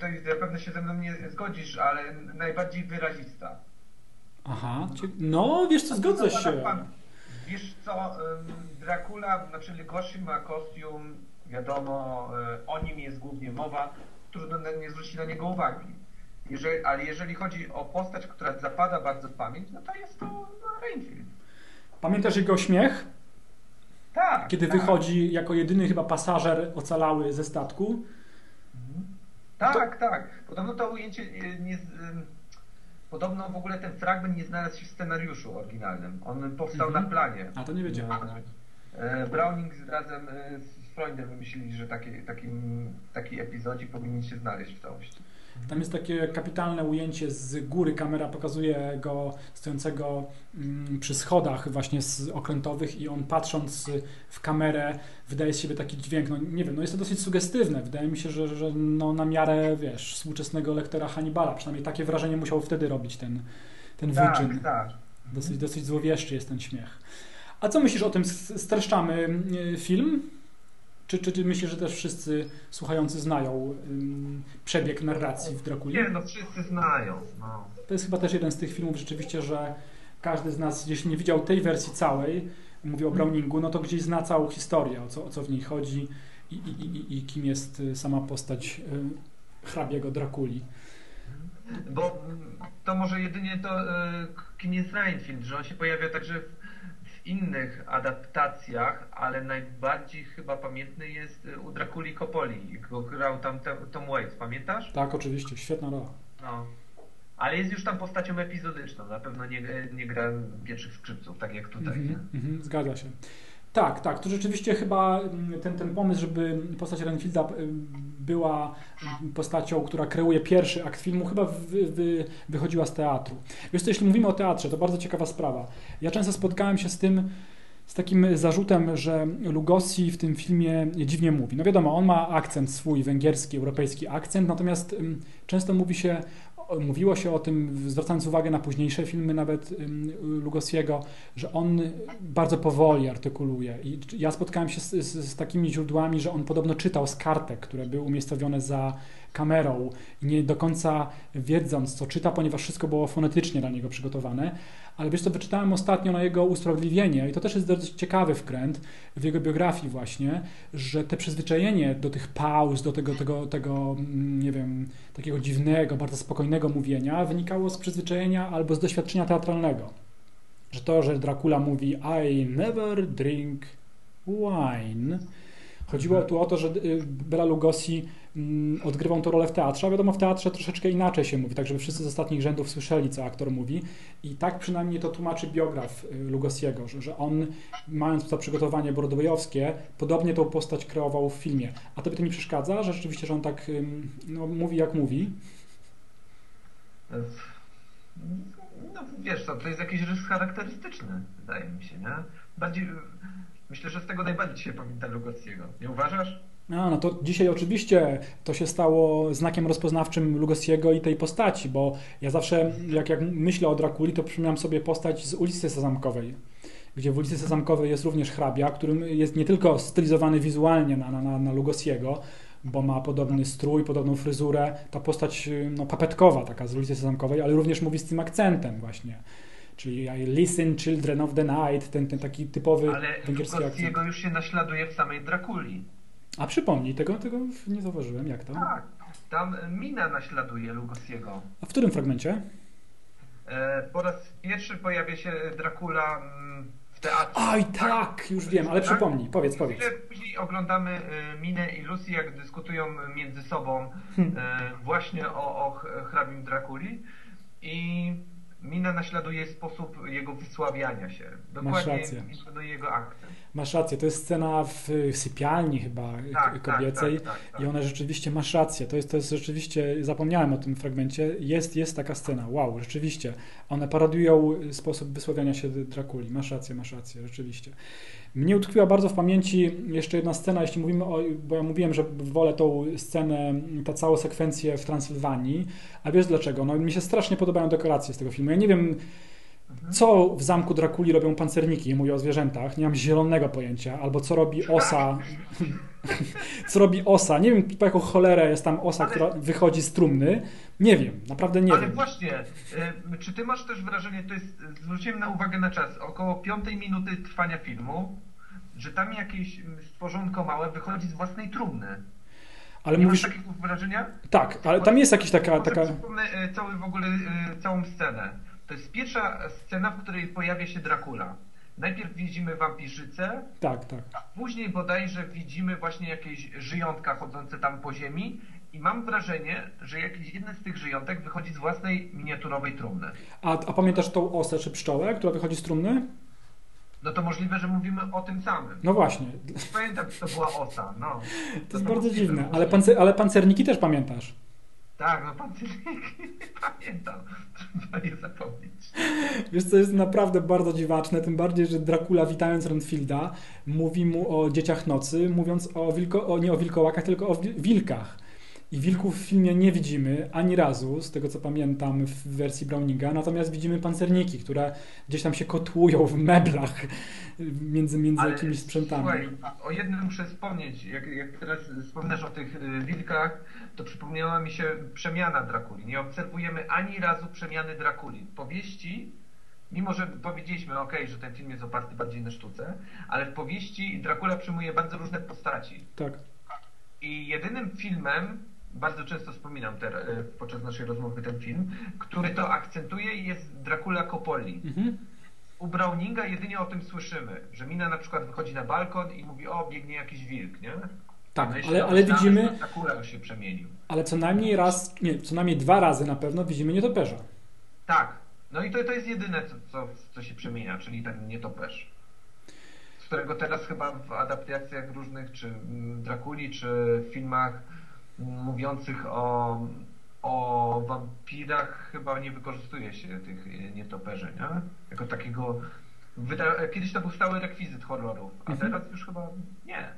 to zapewne się ze mną nie zgodzisz, ale najbardziej wyrazista. aha, no wiesz co, zgodzę się. pan- Wiesz co, Dracula, znaczy Legoshi ma kostium, wiadomo, y, o nim jest głównie mowa, trudno nie zwrócić na niego uwagi. Jeżeli, ale jeżeli chodzi o postać, która zapada bardzo w pamięć, no to jest to no, Rainfield. Pamiętasz jego śmiech? Tak. Kiedy tak. wychodzi jako jedyny chyba pasażer ocalały ze statku? Tak, tak. Podobno to ujęcie e, nie. Podobno w ogóle ten fragment nie znalazł się w scenariuszu oryginalnym. On powstał Mhm. na planie. A to nie wiedziałem. E, Browning razem e, z Freundem wymyślili, że taki, taki, taki epizodzik powinien się znaleźć w całości. Tam jest takie kapitalne ujęcie z góry. Kamera pokazuje go stojącego mm, przy schodach właśnie z okrętowych i on patrząc w kamerę wydaje z siebie taki dźwięk. No nie wiem, no jest to dosyć sugestywne. Wydaje mi się, że, że no, na miarę, wiesz, współczesnego lektora Hannibala. Przynajmniej takie wrażenie musiał wtedy robić ten, ten wyczyn. Tak, tak. Dosyć, dosyć złowieszczy jest ten śmiech. A co myślisz o tym? Streszczamy y, film? Czy, czy, czy myślisz, że też wszyscy słuchający znają ym, przebieg narracji w Drakuli? Nie, no wszyscy znają. No. To jest chyba też jeden z tych filmów rzeczywiście, że każdy z nas, jeśli nie widział tej wersji całej, mówię o Browningu, no to gdzieś zna całą historię, o co, o co w niej chodzi i, i, i, i kim jest y, sama postać y, hrabiego Drakuli. Bo mm, to może jedynie to, e, kim jest Reinfield, że on się pojawia także w, w innych adaptacjach, ale najbardziej chyba pamiętny jest e, u Drakuli Coppoli. Go grał tam Tom Waits, pamiętasz? Tak, oczywiście, świetna rola. No. Ale jest już tam postacią epizodyczną, na pewno nie, nie gra pierwszych skrzypców, tak jak tutaj. nie? Mhm, mhm, zgadza się. Tak, tak. To rzeczywiście chyba mm, ten, ten pomysł, żeby postać Renfielda y, była mm, postacią, która kreuje pierwszy akt filmu, chyba wy, wy, wychodziła z teatru. Wiesz co, jeśli mówimy o teatrze, to bardzo ciekawa sprawa. Ja często spotkałem się z tym, z takim zarzutem, że Lugosi w tym filmie dziwnie mówi. No wiadomo, on ma akcent swój, węgierski, europejski akcent, natomiast ym, często mówi się, mówiło się o tym, zwracając uwagę na późniejsze filmy nawet Lugosiego, że on bardzo powoli artykuluje. I ja spotkałem się z, z, z takimi źródłami, że on podobno czytał z kartek, które były umiejscowione za kamerą, nie do końca wiedząc, co czyta, ponieważ wszystko było fonetycznie dla niego przygotowane. Ale wiesz co, wyczytałem ostatnio na jego usprawiedliwienie i to też jest dosyć ciekawy wkręt w jego biografii właśnie, że te przyzwyczajenie do tych pauz, do tego, tego, tego mm, nie wiem, takiego dziwnego, bardzo spokojnego mówienia wynikało z przyzwyczajenia albo z doświadczenia teatralnego. Że to, że Dracula mówi I never drink wine, chodziło tu o to, że y, Bela Lugosi mm, odgrywał tę rolę w teatrze, a wiadomo, w teatrze troszeczkę inaczej się mówi, tak żeby wszyscy z ostatnich rzędów słyszeli, co aktor mówi. I tak przynajmniej to tłumaczy biograf y, Lugosiego, że, że on, mając to przygotowanie broadwayowskie, podobnie tą postać kreował w filmie. A tobie to nie przeszkadza, że rzeczywiście, że on tak no, mówi jak mówi? No wiesz to jest jakiś rys charakterystyczny, wydaje mi się, nie? Bardziej, myślę, że z tego najbardziej się pamięta Lugosiego. Nie uważasz? A, no to dzisiaj oczywiście to się stało znakiem rozpoznawczym Lugosiego i tej postaci, bo ja zawsze, jak, jak myślę o Drakuli, to przypominam sobie postać z ulicy Sezamkowej, gdzie w ulicy Sezamkowej jest również hrabia, którym jest nie tylko stylizowany wizualnie na, na, na, Lugosiego, bo ma podobny strój, podobną fryzurę. Ta postać no, papetkowa, taka z ulicy Sezamkowej, ale również mówi z tym akcentem właśnie. Czyli I listen children of the night, ten, ten taki typowy Ale węgierski akcent. Lugosiego już się naśladuje w samej Drakuli. A przypomnij, tego, tego nie zauważyłem, jak to? Tak. Tam Mina naśladuje Lugosiego. A w którym fragmencie? E, po raz pierwszy pojawia się Dracula mm, w teatrze. Oj, tak, już wiem, ale przypomnij, powiedz, powiedz. Później oglądamy e, Minę i Lucy, jak dyskutują między sobą Hmm. właśnie o, o hrabim Drakuli i Mina naśladuje sposób jego wysławiania się. Dokładnie rację. naśladuje jego akcent. Masz rację, to jest scena w y, sypialni chyba y, Tak, tak, kobiecej tak, tak, tak. i ona rzeczywiście, masz rację, to jest, to jest rzeczywiście, zapomniałem o tym fragmencie, jest, jest taka scena, wow, rzeczywiście, one paradują sposób wysławiania się Drakuli, masz rację, masz rację, rzeczywiście. Mnie utkwiła bardzo w pamięci jeszcze jedna scena, jeśli mówimy o, bo ja mówiłem, że wolę tą scenę, tę całą sekwencję w Transylwanii, a wiesz dlaczego? No mi się strasznie podobają dekoracje z tego filmu, ja nie wiem, co w zamku Drakuli robią pancerniki, mówię o zwierzętach, nie mam zielonego pojęcia, albo co robi osa, <laughs> co robi osa, nie wiem po jaką cholerę jest tam osa, Ale- która wychodzi z trumny, nie wiem, naprawdę nie Ale wiem. właśnie, e, czy ty masz też wrażenie, to jest, zwróciłem na uwagę na czas, około piątej minuty trwania filmu, że tam jakieś stworzonko małe wychodzi z własnej trumny. Ale Nie mówisz, masz takiego wrażenia? tak, ale tam jest jakaś taka, taka, e, cały w ogóle, e, całą scenę. To jest pierwsza scena, w której pojawia się Dracula. Najpierw widzimy wampirzycę, tak, tak. później bodajże widzimy właśnie jakieś żyjątka chodzące tam po ziemi i mam wrażenie, że jakiś jeden z tych żyjątek wychodzi z własnej miniaturowej trumny. A, a pamiętasz tą osę czy pszczołę, która wychodzi z trumny? No to możliwe, że mówimy o tym samym. No właśnie, Pamiętam, że to była osa, no. to jest to bardzo możliwe. dziwne, ale, pancer, ale pancerniki też pamiętasz. Tak, no pan <laughs> pamiętam. Trzeba nie zapomnieć. Wiesz, co jest naprawdę bardzo dziwaczne, tym bardziej, że Dracula witając Renfielda mówi mu o dzieciach nocy, mówiąc o, wilko, o nie o wilkołakach, tylko o wi- wilkach. I wilków w filmie nie widzimy ani razu, z tego co pamiętam w wersji Browninga, natomiast widzimy pancerniki, które gdzieś tam się kotłują w meblach między, między jakimiś sprzętami. Słuchaj, o jednym muszę wspomnieć. Jak, jak teraz wspominasz o tych y, wilkach, to przypomniała mi się przemiana Drakuli. Nie obserwujemy ani razu przemiany Drakuli. W powieści, mimo że powiedzieliśmy, ok, że ten film jest oparty bardziej na sztuce, ale w powieści Dracula przyjmuje bardzo różne postaci. Tak. I jedynym filmem, bardzo często wspominam ter, y, podczas naszej rozmowy ten film, który to akcentuje jest Dracula Coppoli. Mhm. U Browninga jedynie o tym słyszymy, że Mina na przykład wychodzi na balkon i mówi, o, biegnie jakiś wilk, nie? Tak, ale, ale widzimy, Dracula już się przemienił. ale co najmniej raz, nie, co najmniej dwa razy na pewno widzimy nietoperza. Tak, no i to, to jest jedyne, co, co, co się przemienia, czyli ten nietoperz. Z którego teraz chyba w adaptacjach różnych, czy mm, Drakuli, czy w filmach mówiących o, o wampirach chyba nie wykorzystuje się tych y, nietoperzy, nie? Jako takiego... Wyda... Kiedyś to był stały rekwizyt horrorów, a Mhm. teraz już chyba nie.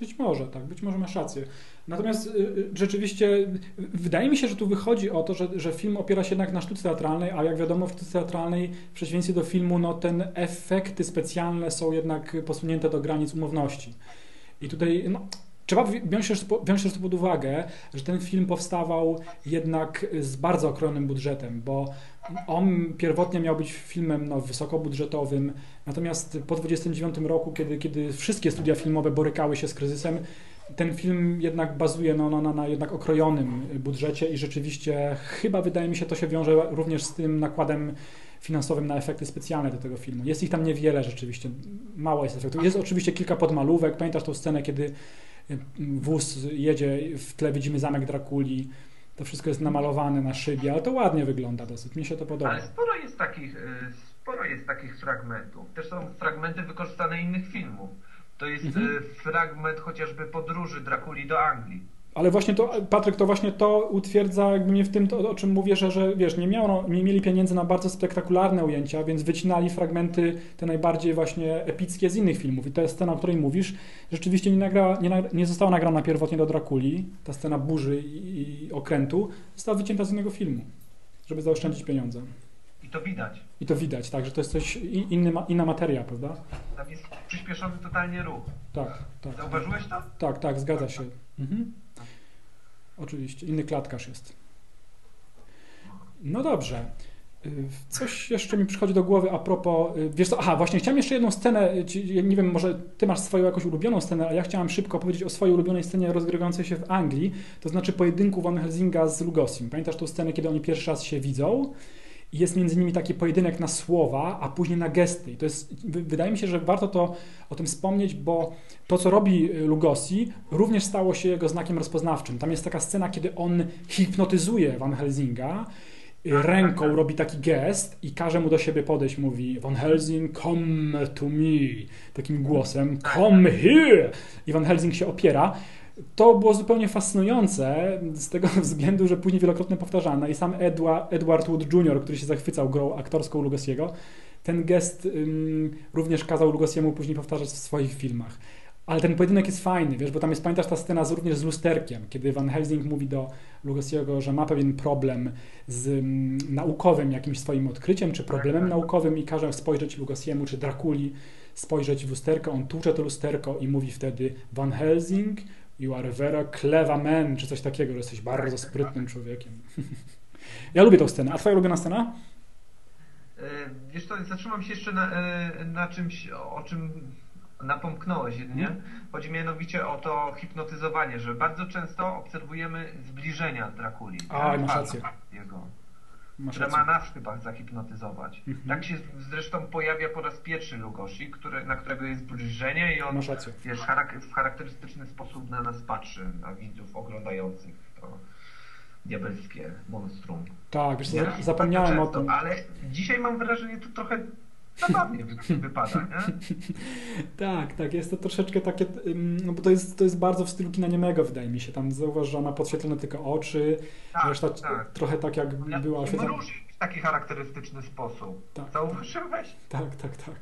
Być może, tak, być może masz rację. Natomiast y, y, rzeczywiście wydaje mi się, że tu wychodzi o to, że, że film opiera się jednak na sztuce teatralnej, a jak wiadomo w sztuce teatralnej w przeciwieństwie do filmu, no ten efekty specjalne są jednak posunięte do granic umowności. I tutaj no, trzeba wzi- wziąć też, wziąć też to pod uwagę, że ten film powstawał jednak z bardzo okrojonym budżetem, bo on pierwotnie miał być filmem no, wysokobudżetowym, natomiast po 29 roku, kiedy, kiedy wszystkie studia filmowe borykały się z kryzysem, ten film jednak bazuje no, no, na, na jednak okrojonym budżecie i rzeczywiście chyba wydaje mi się to się wiąże również z tym nakładem finansowym na efekty specjalne do tego filmu. Jest ich tam niewiele rzeczywiście, mało jest efektów. Jest oczywiście kilka podmalówek, pamiętasz tą scenę, kiedy wóz jedzie, w tle widzimy zamek Drakuli, to wszystko jest namalowane na szybie, ale to ładnie wygląda dosyć, mi się to podoba. Ale sporo jest takich, y, sporo jest takich fragmentów. Też są fragmenty wykorzystane innych filmów. To jest Mhm. y, fragment chociażby podróży Drakuli do Anglii. Ale właśnie to, Patryk, to właśnie to utwierdza jakby mnie w tym, to, o czym mówię, że, że wiesz, nie, miało, nie mieli pieniędzy na bardzo spektakularne ujęcia, więc wycinali fragmenty te najbardziej właśnie epickie z innych filmów. I ta scena, o której mówisz, rzeczywiście nie, nagra, nie, nie została nagrana pierwotnie do Drakuli, ta scena burzy i, i okrętu, została wycięta z innego filmu, żeby zaoszczędzić pieniądze. I to widać. I to widać, tak, że to jest coś inny, inna materia, prawda? Tam jest przyspieszony totalnie ruch. Tak, tak. Zauważyłeś to? Tak, tak, zgadza się. Mhm. Oczywiście, inny klatkarz jest. No dobrze. Y, Coś jeszcze mi przychodzi do głowy a propos. y, Wiesz co, aha, właśnie chciałem jeszcze jedną scenę. y, Nie wiem, może ty masz swoją jakąś ulubioną scenę, ale ja chciałem szybko powiedzieć o swojej ulubionej scenie rozgrywającej się w Anglii, to znaczy pojedynku Van Helsinga z Lugosim. Pamiętasz tą scenę, kiedy oni pierwszy raz się widzą? Jest między nimi taki pojedynek na słowa, a później na gesty. I to jest, wy- wydaje mi się, że warto to o tym wspomnieć, bo to, co robi y, Lugosi, również stało się jego znakiem rozpoznawczym. Tam jest taka scena, kiedy on hipnotyzuje Van Helsinga, y, ręką robi taki gest i każe mu do siebie podejść, mówi Van Helsing, come to me, takim głosem, come here. I Van Helsing się opiera. To było zupełnie fascynujące z tego <laughs> względu, że później wielokrotnie powtarzane i sam Edward, Edward Wood Jr., który się zachwycał grą aktorską Lugosiego, ten gest ym, również kazał Lugosiemu później powtarzać w swoich filmach. Ale ten pojedynek jest fajny, wiesz, bo tam jest, pamiętasz ta scena z, również z lusterkiem, kiedy Van Helsing mówi do Lugosiego, że ma pewien problem z ym, naukowym jakimś swoim odkryciem, czy problemem naukowym i każe spojrzeć Lugosiemu, czy Drakuli spojrzeć w lusterko, on tłucze to lusterko i mówi wtedy Van Helsing, you are very clever man, czy coś takiego, że jesteś bardzo sprytnym człowiekiem. <laughs> ja lubię tą scenę. A twoja ulubiona scena? E, Wiesz co, zatrzymam się jeszcze na, e, na czymś, o czym napomknąłeś jedynie. Chodzi mianowicie o to hipnotyzowanie, że bardzo często obserwujemy zbliżenia Drakuli. A, masz rację. Jego, Masz które rację. ma nas chyba zahipnotyzować. Mhm. Tak się zresztą pojawia po raz pierwszy Lugosi, który, na którego jest zbliżenie i on wiesz, charak- w charakterystyczny sposób na nas patrzy, na widzów oglądających to diabelskie monstrum. Tak, wiesz zapomniałem o Bardzo często, tym. Ale dzisiaj mam wrażenie, to trochę zabawnie wy- wypada, nie? <laughs> Tak, tak, jest to troszeczkę takie, no bo to jest, to jest bardzo w stylu kina niemego, wydaje mi się. Tam zauważ, że ona podświetlone tylko oczy, Tak, reszta tak. trochę tak jak była oświetlona. Mruży w taki charakterystyczny sposób. Tak. Zauważyłeś? Tak, tak, tak.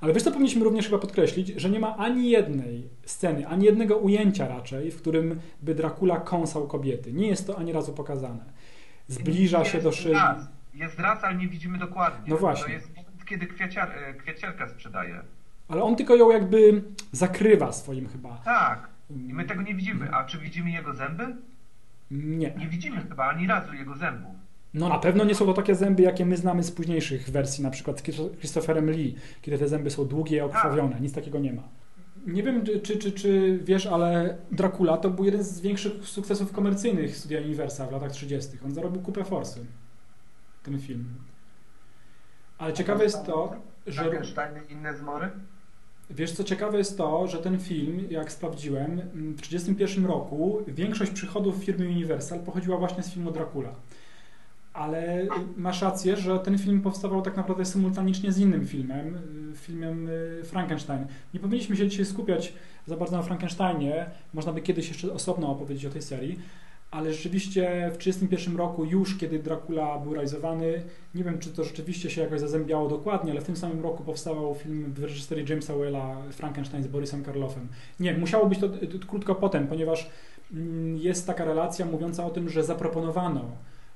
Ale wiesz co powinniśmy również chyba podkreślić, że nie ma ani jednej sceny, ani jednego ujęcia raczej, w którym by Dracula kąsał kobiety. Nie jest to ani razu pokazane. Zbliża się do szyi. Raz. Jest raz, ale nie widzimy dokładnie. No właśnie. Kiedy kwiaciar, e, kwiaciarka sprzedaje. Ale on tylko ją jakby zakrywa swoim chyba. Tak. I my tego nie widzimy. A czy widzimy jego zęby? Nie. Nie widzimy chyba ani razu jego zębów. No na pewno nie są to takie zęby, jakie my znamy z późniejszych wersji, na przykład z Christo- Christopherem Lee, kiedy te zęby są długie i okrwawione. Nic takiego nie ma. Nie wiem, czy, czy, czy, wiesz, ale Dracula to był jeden z większych sukcesów komercyjnych studia Universal w latach 30. On zarobił kupę forsy. Ten film. Ale ciekawe jest to, że... Frankenstein i inne zmory? Wiesz co ciekawe jest to, że ten film, jak sprawdziłem, w 1931 roku większość przychodów firmy Universal pochodziła właśnie z filmu Dracula. Ale y, masz rację, że ten film powstawał tak naprawdę symultanicznie z innym filmem, y, filmem y, Frankenstein. Nie powinniśmy się dzisiaj skupiać za bardzo na Frankensteinie, można by kiedyś jeszcze osobno opowiedzieć o tej serii, ale rzeczywiście w 1931 roku, już kiedy Dracula był realizowany, nie wiem czy to rzeczywiście się jakoś zazębiało dokładnie, ale w tym samym roku powstawał film w reżyserii Jamesa Wella Frankenstein z Borisem Karloffem. Nie, musiało być to krótko potem, ponieważ mm, jest taka relacja mówiąca o tym, że zaproponowano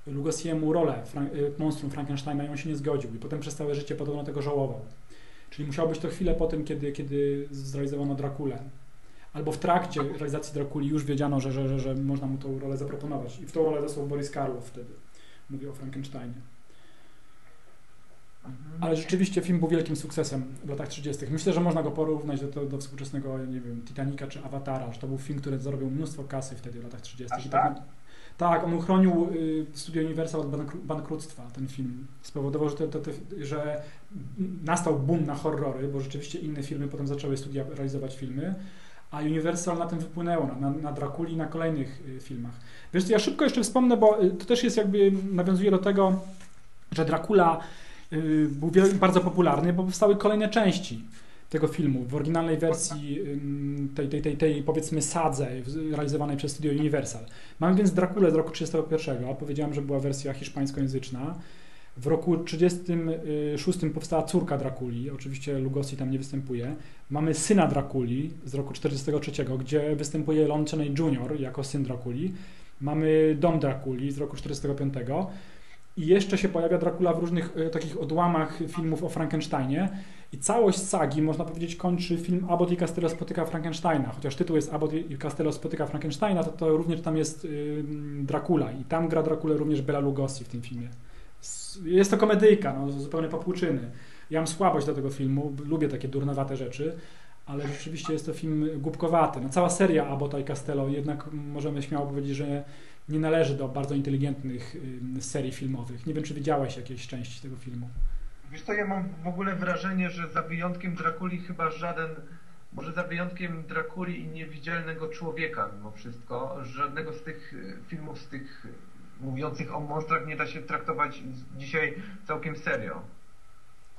Lugosiemu rolę Fran- y, monstrum Frankensteina i on się nie zgodził i potem przez całe życie podobno tego żałował. Czyli musiało być to chwilę po tym, kiedy, kiedy zrealizowano Drakulę. Albo w trakcie realizacji Drakuli już wiedziano, że, że, że, że można mu tą rolę zaproponować. I w tą rolę zasłał Boris Karloff wtedy. Mówię o Frankensteinie. Ale rzeczywiście film był wielkim sukcesem w latach 30. Myślę, że można go porównać do, do, współczesnego, nie wiem, Titanica czy Awatara, że to był film, który zarobił mnóstwo kasy wtedy w latach 30. Aż I tak? tak, on uchronił y, Studio Universal od bankru- bankructwa, ten film. Spowodował, że, te, te, te, że nastał boom na horrory, bo rzeczywiście inne firmy potem zaczęły studia realizować filmy, a Universal na tym wypłynęło, na, na Drakuli i na kolejnych y, filmach. Wiesz ja szybko jeszcze wspomnę, bo y, to też jest jakby, nawiązuje do tego, że Dracula y, był bardzo popularny, bo powstały kolejne części tego filmu. W oryginalnej wersji tej, tej, tej, tej powiedzmy sadze realizowanej przez Studio Universal. Mamy więc Drakulę z roku 1931. Powiedziałem, że była wersja hiszpańskojęzyczna. W roku 1936 powstała córka Drakuli, oczywiście Lugosi tam nie występuje. Mamy syna Drakuli z roku 1943, gdzie występuje Lon Chaney Jr. jako syn Drakuli. Mamy dom Drakuli z roku 1945. I jeszcze się pojawia Dracula w różnych e, takich odłamach filmów o Frankensteinie. I całość sagi, można powiedzieć, kończy film Abbott i Costello spotyka Frankensteina. Chociaż tytuł jest Abbott i Costello spotyka Frankensteina, to, to również tam jest y, Dracula. I tam gra Dracula również Bela Lugosi w tym filmie. Jest to komedyjka, no, zupełnie popłuczyny. Ja mam słabość do tego filmu, lubię takie durnowate rzeczy, ale rzeczywiście jest to film głupkowaty. No, cała seria Abbotta i Costello jednak możemy śmiało powiedzieć, że nie należy do bardzo inteligentnych y, serii filmowych. Nie wiem, czy widziałeś jakieś części tego filmu. Wiesz co, ja mam w ogóle wrażenie, że za wyjątkiem Drakuli chyba żaden, może za wyjątkiem Drakuli i Niewidzialnego Człowieka mimo wszystko, żadnego z tych e, filmów, z tych e, mówiących o monstrach nie da się traktować dzisiaj całkiem serio.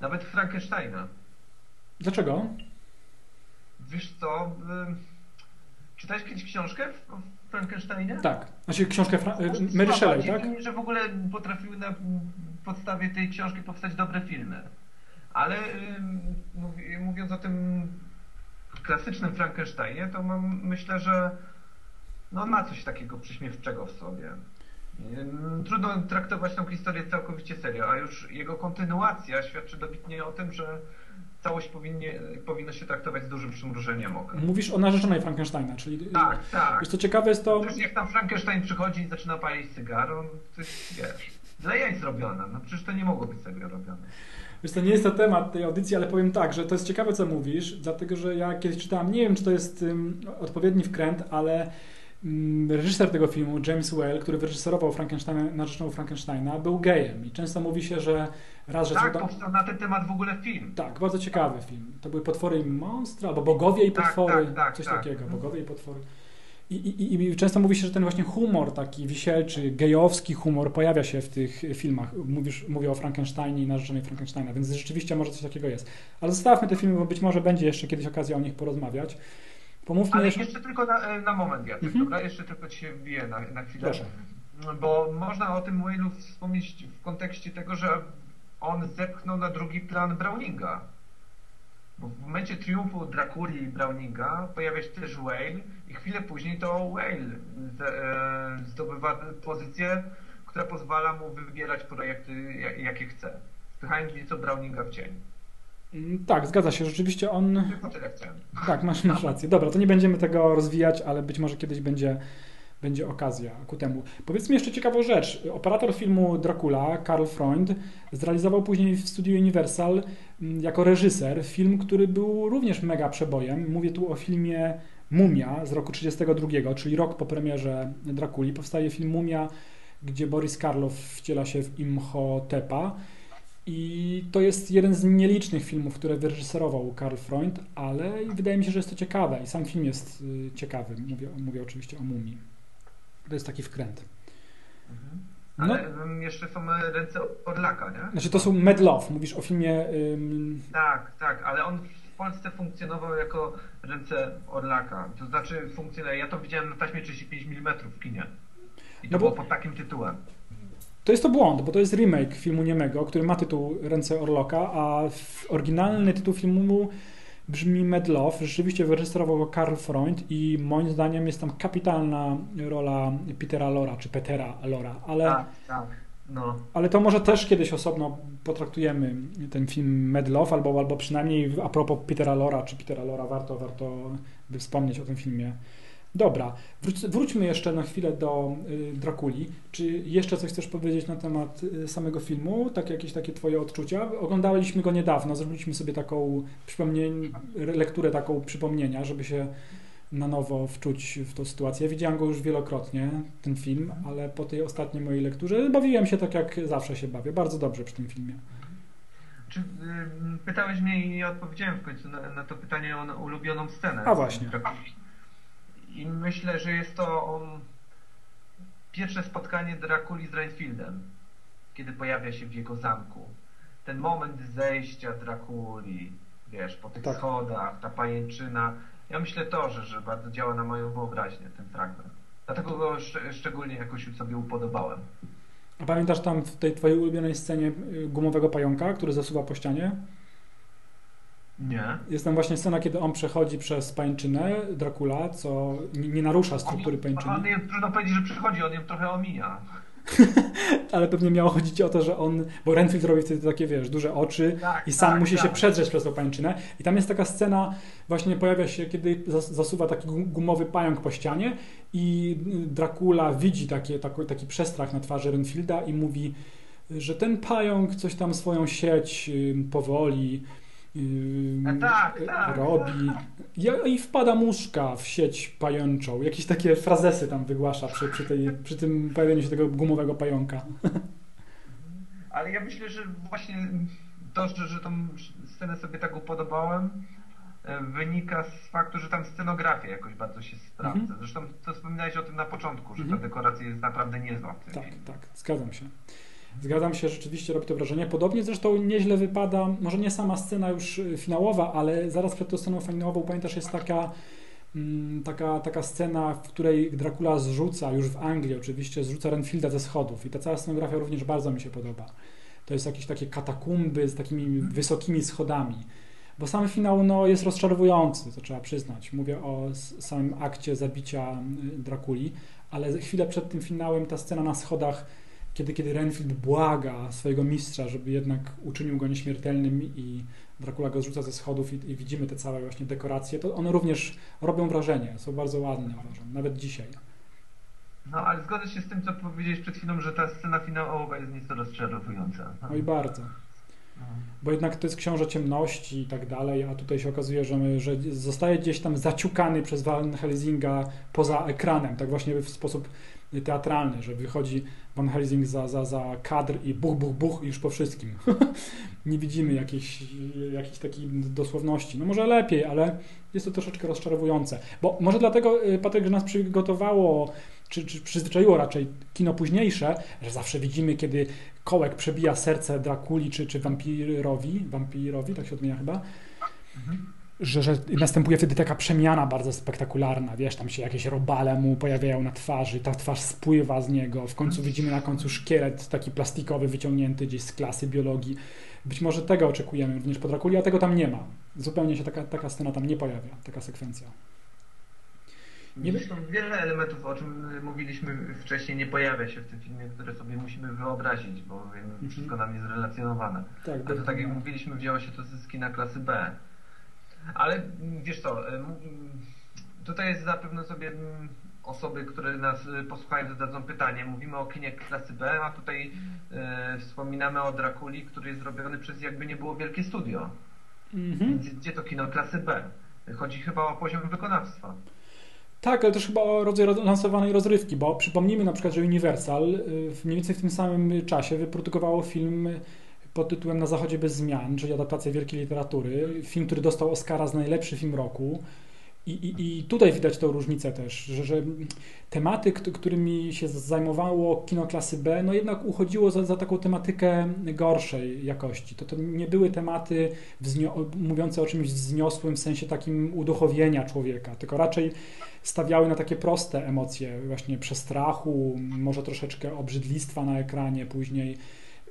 Nawet Frankensteina. Dlaczego? Wiesz co, ym, czytałeś kiedyś książkę w- Frankensteinie? Tak. Znaczy książkę Fra- y, Mary Słaba, Shelley, tak? mi, że w ogóle potrafiły na podstawie tej książki powstać dobre filmy. Ale mówi- mówiąc o tym klasycznym Frankensteinie, to mam, myślę, że no, on ma coś takiego przyśmiewczego w sobie. Trudno traktować tą historię całkowicie serio, a już jego kontynuacja świadczy dobitnie o tym, że całość powinnie, powinno się traktować z dużym przymrużeniem oka. Mówisz o narzeczonej Frankensteina, czyli... Tak, tak. Wiesz, co ciekawe jest to... Przecież jak tam Frankenstein przychodzi i zaczyna palić cygaro, to jest, wiesz, dla jaj zrobione. No przecież to nie mogło być serio robione. Wiesz, to nie jest to temat tej audycji, ale powiem tak, że to jest ciekawe, co mówisz, dlatego, że ja kiedyś czytałem, nie wiem, czy to jest ym, odpowiedni wkręt, ale reżyser tego filmu, James Whale, który wyreżyserował Frankensteina, narzeczoną Frankensteina, był gejem i często mówi się, że raz, że... Tak, powstał na ten temat w ogóle film. tak, bardzo ciekawy film. To były potwory i monstra, albo bogowie i Tak, potwory, tak, tak, coś tak. takiego, Mhm. bogowie i potwory. I, i, I często mówi się, że ten właśnie humor taki wisielczy, gejowski humor pojawia się w tych filmach. Mówisz, mówię o Frankensteinie i narzeczonej Frankensteina, więc rzeczywiście może coś takiego jest. Ale zostawmy te filmy, bo być może będzie jeszcze kiedyś okazja o nich porozmawiać. Pomówmy Ale jeszcze... jeszcze tylko na, na moment, Jacek, Mhm. dobra? Jeszcze tylko ci się wbiję na, na chwilę. Proszę. Bo można o tym Whale'u wspomnieć w kontekście tego, że on zepchnął na drugi plan Browninga. Bo w momencie triumfu Drakuli i Browninga pojawia się też Whale i chwilę później to Whale e, zdobywa pozycję, która pozwala mu wybierać projekty, ja- jakie chce. Spychając nieco Browninga w cień. Mm, Tak, zgadza się, rzeczywiście on... Tylko tyle chciałem. Tak, masz, masz rację. Dobra, to nie będziemy tego rozwijać, ale być może kiedyś będzie, będzie okazja ku temu. Powiedzmy jeszcze ciekawą rzecz. Operator filmu Dracula, Karl Freund, zrealizował później w studiu Universal mm, jako reżyser film, który był również mega przebojem. Mówię tu o filmie Mumia z roku 1932, czyli rok po premierze Drakuli. Powstaje film Mumia, gdzie Boris Karloff wciela się w Imhotepa. I to jest jeden z nielicznych filmów, które wyreżyserował Karl Freund, ale wydaje mi się, że jest to ciekawe i sam film jest y, ciekawy. Mówię, mówię oczywiście o Mumii. To jest taki wkręt. No, Ale ym, jeszcze są e, ręce Orlaka, nie? znaczy to są Mad Love, mówisz o filmie... ym, Tak, tak, ale on w Polsce funkcjonował jako ręce Orlaka. To znaczy funkcjonuje. Ja to widziałem na taśmie 35 mm w kinie. I to No bo- było pod takim tytułem. To jest to błąd, bo to jest remake filmu niemego, który ma tytuł Ręce Orloka, a oryginalny tytuł filmu brzmi Mad Love. Rzeczywiście wyreżyserował go Karl Freund i moim zdaniem jest tam kapitalna rola Petera Lora, czy Petera Lora, ale... Tak, tak. No. Ale to może też kiedyś osobno potraktujemy ten film Mad Love, albo, albo przynajmniej a propos Petera Lora, czy Petera Lora, warto, warto by wspomnieć o tym filmie. Dobra, wróć, wróćmy jeszcze na chwilę do y, Drakuli. Czy jeszcze coś chcesz powiedzieć na temat y, samego filmu? Tak, jakieś takie twoje odczucia? Oglądaliśmy go niedawno, zrobiliśmy sobie taką przypomnień, lekturę taką przypomnienia, żeby się na nowo wczuć w tą sytuację. Widziałem go już wielokrotnie, ten film, ale po tej ostatniej mojej lekturze bawiłem się tak, jak zawsze się bawię. Bardzo dobrze przy tym filmie. Czy, ym, pytałeś mnie i nie odpowiedziałem w końcu na, na to pytanie o ulubioną scenę. A właśnie. I myślę, że jest to um, pierwsze spotkanie Drakuli z Renfieldem, kiedy pojawia się w jego zamku. Ten moment zejścia Drakuli, wiesz, po tych Tak. schodach, ta pajęczyna. Ja myślę to, że, że bardzo działa na moją wyobraźnię ten fragment. Dlatego go szcz- szczególnie jakoś sobie upodobałem. A pamiętasz tam w tej twojej ulubionej scenie y, gumowego pająka, który zasuwa po ścianie? Nie. Jest tam właśnie scena, kiedy on przechodzi przez pańczynę Dracula, co nie, nie narusza struktury pańczyny. on ją, trudno powiedzieć, że przychodzi, on ją trochę omija. <laughs> ale pewnie miało chodzić o to, że on, bo Renfield robi wtedy takie, wiesz, duże oczy Tak, i sam tak, musi się tak. przedrzeć przez tą pańczynę. I tam jest taka scena, właśnie pojawia się, kiedy zas- zasuwa taki gu- gumowy pająk po ścianie i Dracula widzi takie, taki, taki przestrach na twarzy Renfielda i mówi, że ten pająk coś tam swoją sieć powoli y, A tak, tak. robi. Ja- I wpada muszka w sieć pajączą. Jakieś takie frazesy tam wygłasza przy, przy, tej, przy tym pojawieniu się tego gumowego pająka. <laughs> Ale ja myślę, że właśnie to, że, że tą scenę sobie tak upodobałem, e, wynika z faktu, że tam scenografia jakoś bardzo się sprawdza. Mhm. Zresztą to wspominałeś o tym na początku, że Mhm. ta dekoracja jest naprawdę niezła w tym Tak, filmie. tak, zgadzam się. Zgadzam się, rzeczywiście robi to wrażenie. Podobnie zresztą nieźle wypada, może nie sama scena już y, finałowa, ale zaraz przed tą sceną finałową, pamiętasz, jest taka, mm, taka, taka scena, w której Dracula zrzuca, już w Anglii oczywiście, zrzuca Renfielda ze schodów i ta cała scenografia również bardzo mi się podoba. To jest jakieś takie katakumby z takimi wysokimi schodami. Bo sam finał no, jest rozczarowujący, to trzeba przyznać. Mówię o samym akcie zabicia y, Drakuli, ale chwilę przed tym finałem ta scena na schodach, kiedy, kiedy Renfield błaga swojego mistrza, żeby jednak uczynił go nieśmiertelnym i Dracula go zrzuca ze schodów i, i widzimy te całe właśnie dekoracje, to one również robią wrażenie, są bardzo ładne uważam, nawet dzisiaj. No ale zgodzę się z tym, co powiedziałeś przed chwilą, że ta scena finałowa jest nieco rozczarowująca. No i bardzo. Bo jednak to jest książę ciemności i tak dalej, a tutaj się okazuje, że, my, że zostaje gdzieś tam zaciukany przez Van Helsinga poza ekranem, tak właśnie w sposób teatralny, że wychodzi Van Helsing za, za, za kadr i buch, buch, buch i już po wszystkim. <laughs> Nie widzimy jakiejś, jakiejś takiej dosłowności. No może lepiej, ale jest to troszeczkę rozczarowujące. Bo może dlatego, y, Patryk, że nas przygotowało, czy, czy przyzwyczaiło raczej kino późniejsze, że zawsze widzimy, kiedy kołek przebija serce Drakuli czy, czy wampirowi, wampirowi, tak się odmienia chyba, że, że następuje wtedy taka przemiana bardzo spektakularna, wiesz, tam się jakieś robale mu pojawiają na twarzy, ta twarz spływa z niego, w końcu widzimy na końcu szkielet taki plastikowy wyciągnięty gdzieś z klasy biologii. Być może tego oczekujemy również po Drakuli, a tego tam nie ma. Zupełnie się taka, taka scena tam nie pojawia, taka sekwencja. Nie- Zresztą wiele elementów, o czym mówiliśmy wcześniej, nie pojawia się w tym filmie, które sobie musimy wyobrazić, bo wiem, wszystko nam jest relacjonowane. Tak, A to tak jak mówiliśmy, wzięło się to z kina klasy B. Ale mm, wiesz co, mm, tutaj jest zapewne sobie mm, osoby, które nas y, posłuchają, zadadzą pytanie. Mówimy o kinie klasy B, a tutaj e, wspominamy o Drakuli, który jest zrobiony przez jakby nie było wielkie studio. Mhm. Gdzie, gdzie to kino klasy B? Chodzi chyba o poziom wykonawstwa. Tak, ale też chyba o rodzaj lansowanej rozrywki, bo przypomnijmy na przykład, że Universal y, w mniej więcej w tym samym czasie wyprodukowało film pod tytułem Na Zachodzie bez zmian, czyli adaptacja wielkiej literatury. Film, który dostał Oscara za najlepszy film roku. I, i, I tutaj widać tą różnicę też, że, że tematy, kt- którymi się zajmowało kino klasy B, no jednak uchodziło za, za taką tematykę gorszej jakości. To, to nie były tematy mówiące o czymś wzniosłym w sensie takim uduchowienia człowieka, tylko raczej stawiały na takie proste emocje, właśnie przestrachu, może troszeczkę obrzydlistwa na ekranie później.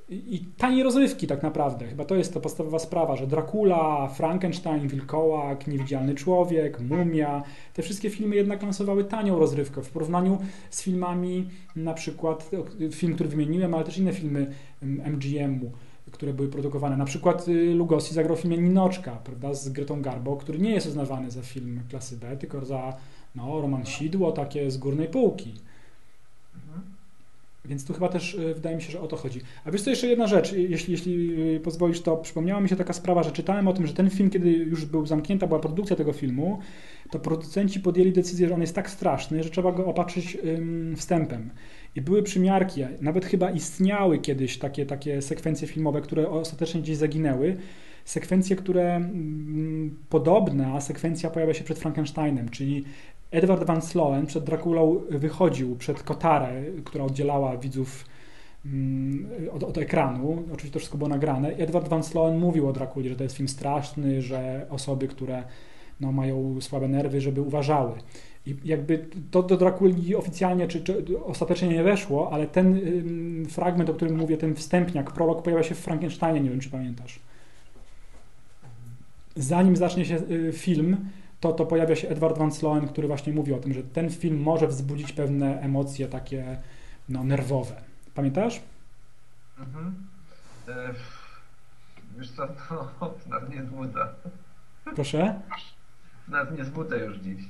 I, taniej rozrywki tak naprawdę. Chyba to jest ta podstawowa sprawa, że Dracula, Frankenstein, Wilkołak, Niewidzialny Człowiek, Mumia, te wszystkie filmy jednak lansowały tanią rozrywkę w porównaniu z filmami, na przykład film, który wymieniłem, ale też inne filmy mm, MGM-u, które były produkowane. Na przykład y, Lugosi zagrał w filmie Ninoczka, prawda, z Gretą Garbo, który nie jest uznawany za film klasy B, tylko za no, Roman Sidło, takie z górnej półki. Więc tu chyba też y, wydaje mi się, że o to chodzi. A wiesz co, jeszcze jedna rzecz, jeśli, jeśli y, pozwolisz, to przypomniała mi się taka sprawa, że czytałem o tym, że ten film, kiedy już był zamknięta była produkcja tego filmu, to producenci podjęli decyzję, że on jest tak straszny, że trzeba go opatrzyć wstępem. I były przymiarki, nawet chyba istniały kiedyś takie, takie sekwencje filmowe, które ostatecznie gdzieś zaginęły. Sekwencje, które mm, podobna sekwencja pojawia się przed Frankensteinem, czyli Edward Van Sloan przed Drakulą wychodził przed kotarę, która oddzielała widzów mm, od, od ekranu. Oczywiście to wszystko było nagrane. Edward Van Sloan mówił o Drakuli, że to jest film straszny, że osoby, które no, mają słabe nerwy, żeby uważały. I jakby to do Drakuli oficjalnie czy, czy ostatecznie nie weszło, ale ten ym, fragment, o którym mówię, ten wstępniak, prolog pojawia się w Frankensteinie, nie wiem czy pamiętasz. Zanim zacznie się y, film, to, to pojawia się Edward Van Sloan, który właśnie mówi o tym, że ten film może wzbudzić pewne emocje takie no, nerwowe. Pamiętasz? Mhm. E, wiesz co, to <laughs> nas nie zbudza. Proszę? Nas nie zbudza już dziś.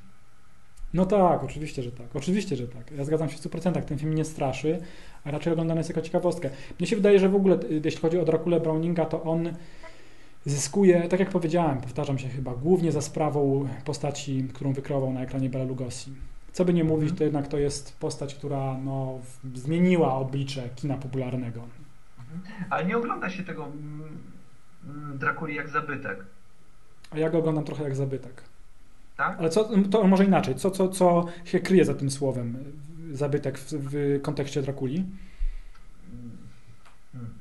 No tak, oczywiście, że tak. Oczywiście, że tak. Ja zgadzam się w 100%. Ten film nie straszy, a raczej oglądany jest jako ciekawostkę. Mnie się wydaje, że w ogóle, y, jeśli chodzi o Drakulę Browninga, to on zyskuje, tak jak powiedziałem, powtarzam się chyba, głównie za sprawą postaci, którą wykreował na ekranie Bela Lugosi. Co by nie mówić, to jednak to jest postać, która no, zmieniła oblicze kina popularnego. Ale nie ogląda się tego mm, Drakuli jak zabytek, A ja go oglądam trochę jak zabytek. tak? Ale co, to może inaczej, co, co, co się kryje za tym słowem zabytek w, w kontekście Drakuli? Hmm.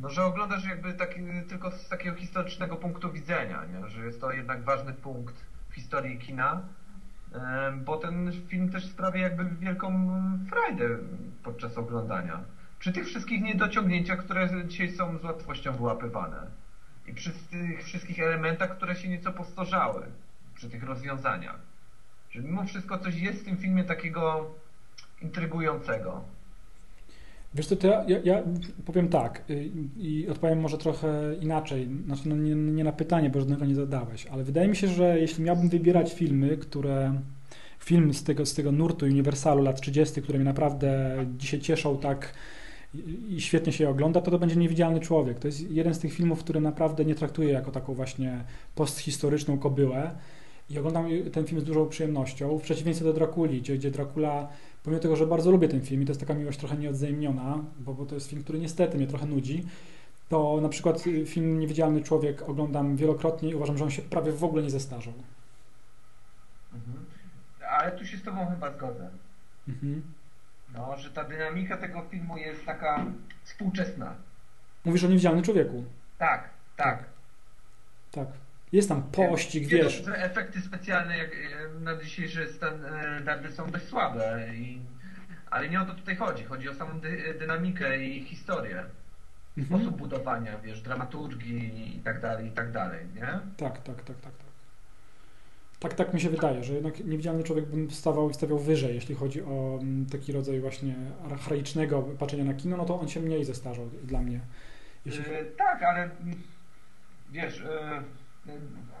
No, że oglądasz jakby taki, tylko z takiego historycznego punktu widzenia, nie? że jest to jednak ważny punkt w historii kina, bo ten film też sprawia jakby wielką frajdę podczas oglądania. Przy tych wszystkich niedociągnięciach, które dzisiaj są z łatwością wyłapywane. I przy tych wszystkich elementach, które się nieco powtarzały. Przy tych rozwiązaniach. Że mimo wszystko coś jest w tym filmie takiego intrygującego. Wiesz co, to ja, ja, ja powiem tak y, i odpowiem może trochę inaczej, znaczy no nie, nie na pytanie, bo żadnego nie zadałeś, ale wydaje mi się, że jeśli miałbym wybierać filmy, które, film z tego, z tego nurtu Uniwersalu lat 30., które mnie naprawdę dzisiaj cieszą tak i, świetnie się ogląda, to to będzie Niewidzialny Człowiek. To jest jeden z tych filmów, który naprawdę nie traktuję jako taką właśnie posthistoryczną kobyłę i oglądam ten film z dużą przyjemnością, w przeciwieństwie do Drakuli, gdzie, gdzie pomimo tego, że bardzo lubię ten film i to jest taka miłość trochę nieodzajemniona, bo, bo to jest film, który niestety mnie trochę nudzi, to na przykład y, film Niewidzialny Człowiek oglądam wielokrotnie i uważam, że on się prawie w ogóle nie zestarzał. Mhm. Ale tu się z Tobą chyba zgodzę. Mhm. No, że ta dynamika tego filmu jest taka współczesna. Mówisz o Niewidzialnym Człowieku. Tak, tak. Tak. Jest tam pościg, Wiadomo, wiesz. że efekty specjalne jak e, na dzisiejsze standardy są dość słabe. I, ale nie o to tutaj chodzi. Chodzi o samą dy, dynamikę i historię. Mhm. Sposób budowania, wiesz, dramaturgii i tak dalej, i tak dalej, nie? Tak, tak, tak, tak, tak. Tak, tak mi się wydaje, że jednak Niewidzialny Człowiek bym stawał, stawiał wyżej, jeśli chodzi o mm, taki rodzaj właśnie archaicznego patrzenia na kino, no to on się mniej zestarzał dla mnie. Jeśli... E, tak, ale wiesz, e, e,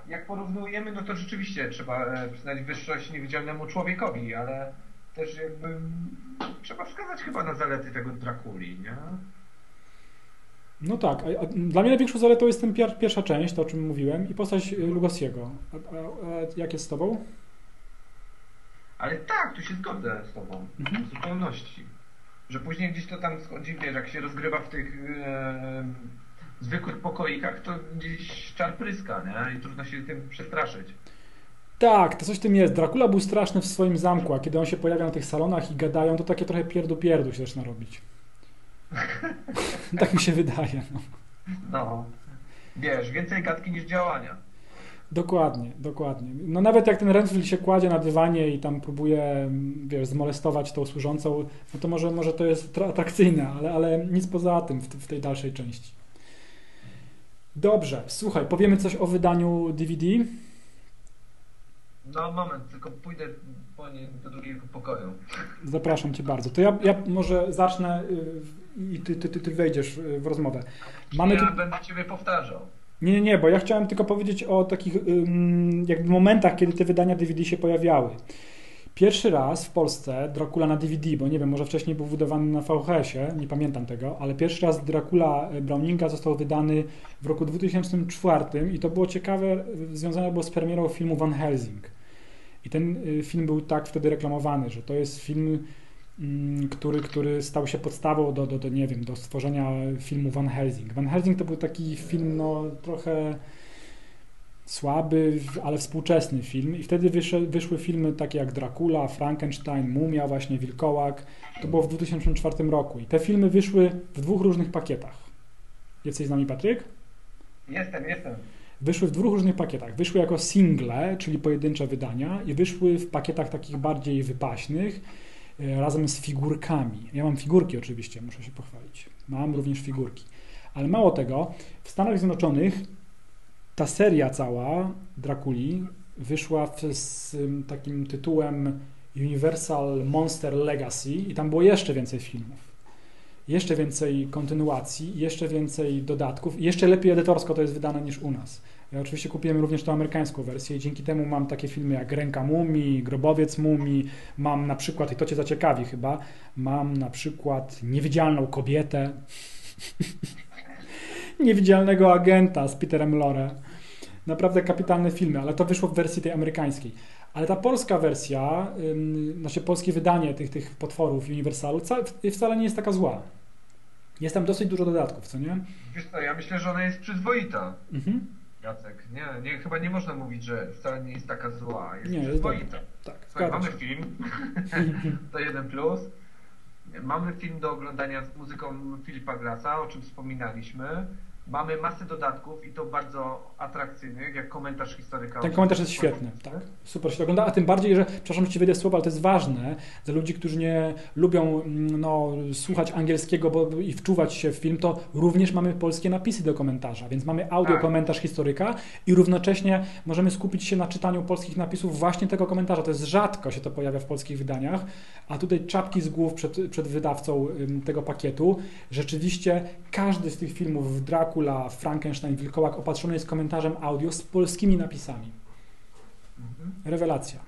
jak porównujemy, no to rzeczywiście trzeba e, przyznać wyższość niewidzialnemu człowiekowi, ale też jakby trzeba wskazać chyba na zalety tego Drakuli, nie? No tak, a, a dla mnie największą zaletą jest ten pier, pierwsza część, to o czym mówiłem, i postać y, Lugosiego. A, jak jest z tobą? Ale tak, tu się zgodzę z tobą, Mhm. w zupełności. Że później gdzieś to tam schodzi, wiesz, jak się rozgrywa w tych e, zwykłych pokoikach, to gdzieś czar pryska, nie? I trudno się tym przestraszyć. Tak, to coś w tym jest. Dracula był straszny w swoim zamku, a kiedy on się pojawia na tych salonach i gadają, to takie trochę pierdu-pierdu się zaczyna robić. tak mi się wydaje. No. No, wiesz, więcej gadki niż działania. Dokładnie, dokładnie. No nawet jak ten Renfield się kładzie na dywanie i tam próbuje, wiesz, zmolestować tą służącą, no to może, może to jest tra- atrakcyjne, ale, ale nic poza tym w, w tej dalszej części. Dobrze, słuchaj, powiemy coś o wydaniu DVD. No moment, tylko pójdę po nie do drugiego pokoju. Zapraszam Cię bardzo. To ja, ja może zacznę y, i ty, ty, ty, ty wejdziesz y, w rozmowę. Mamy tu... ja będę Ciebie powtarzał. Nie, nie, nie, bo ja chciałem tylko powiedzieć o takich jakby momentach, kiedy te wydania DVD się pojawiały. Pierwszy raz w Polsce Dracula na DVD, bo nie wiem, może wcześniej był wydawany na VHS-ie, nie pamiętam tego, ale pierwszy raz Dracula Browninga został wydany w roku 2004 i to było ciekawe, związane było z premierą filmu Van Helsing. I ten y, film był tak wtedy reklamowany, że to jest film, mm, który, który stał się podstawą do, do, do, nie wiem, do stworzenia filmu Van Helsing. Van Helsing to był taki film, no trochę słaby, ale współczesny film i wtedy wyszły, wyszły filmy takie jak Dracula, Frankenstein, Mumia, właśnie Wilkołak. To było w 2004 roku i te filmy wyszły w dwóch różnych pakietach. Jesteś z nami, Patryk? Jestem, jestem. Wyszły w dwóch różnych pakietach. Wyszły jako single, czyli pojedyncze wydania i wyszły w pakietach takich bardziej wypaśnych, e, razem z figurkami. Ja mam figurki oczywiście, muszę się pochwalić. Mam również figurki. Ale mało tego, w Stanach Zjednoczonych ta seria cała Drakuli wyszła w, z takim tytułem Universal Monster Legacy i tam było jeszcze więcej filmów. Jeszcze więcej kontynuacji, jeszcze więcej dodatków jeszcze lepiej edytorsko to jest wydane niż u nas. Ja oczywiście kupiłem również tą amerykańską wersję i dzięki temu mam takie filmy jak Ręka Mumii, Grobowiec Mumii, mam na przykład, i to Cię zaciekawi chyba, mam na przykład Niewidzialną Kobietę, <laughs> Niewidzialnego Agenta z Peterem Lore. Naprawdę kapitalne filmy, ale to wyszło w wersji tej amerykańskiej. Ale ta polska wersja, znaczy polskie wydanie tych, tych potworów Universalu ca- wcale nie jest taka zła. Jest tam dosyć dużo dodatków, co nie? Wiesz co, ja myślę, że ona jest przyzwoita. Mhm. Jacek, nie, nie, chyba nie można mówić, że wcale nie jest taka zła, jest Nie, jest przyzwoita. Tak, Słuchaj, mamy film, <laughs> to jeden plus. Mamy film do oglądania z muzyką Filipa Glasa, o czym wspominaliśmy. Mamy masę dodatków i to bardzo atrakcyjnych, jak komentarz historyka. Ten komentarz jest świetny, tak. Super się to ogląda, a tym bardziej, że, przepraszam, że Ci wyjdę słowa, ale to jest ważne dla ludzi, którzy nie lubią mm, no, słuchać angielskiego bo, i wczuwać się w film, to również mamy polskie napisy do komentarza, więc mamy audio Tak. komentarz historyka i równocześnie możemy skupić się na czytaniu polskich napisów właśnie tego komentarza. To jest rzadko się to pojawia w polskich wydaniach, a tutaj czapki z głów przed, przed wydawcą tego pakietu. Rzeczywiście każdy z tych filmów, Dracula, Frankenstein, Wilkołak, opatrzony jest komentarzem audio z polskimi napisami. Mhm. Rewelacja.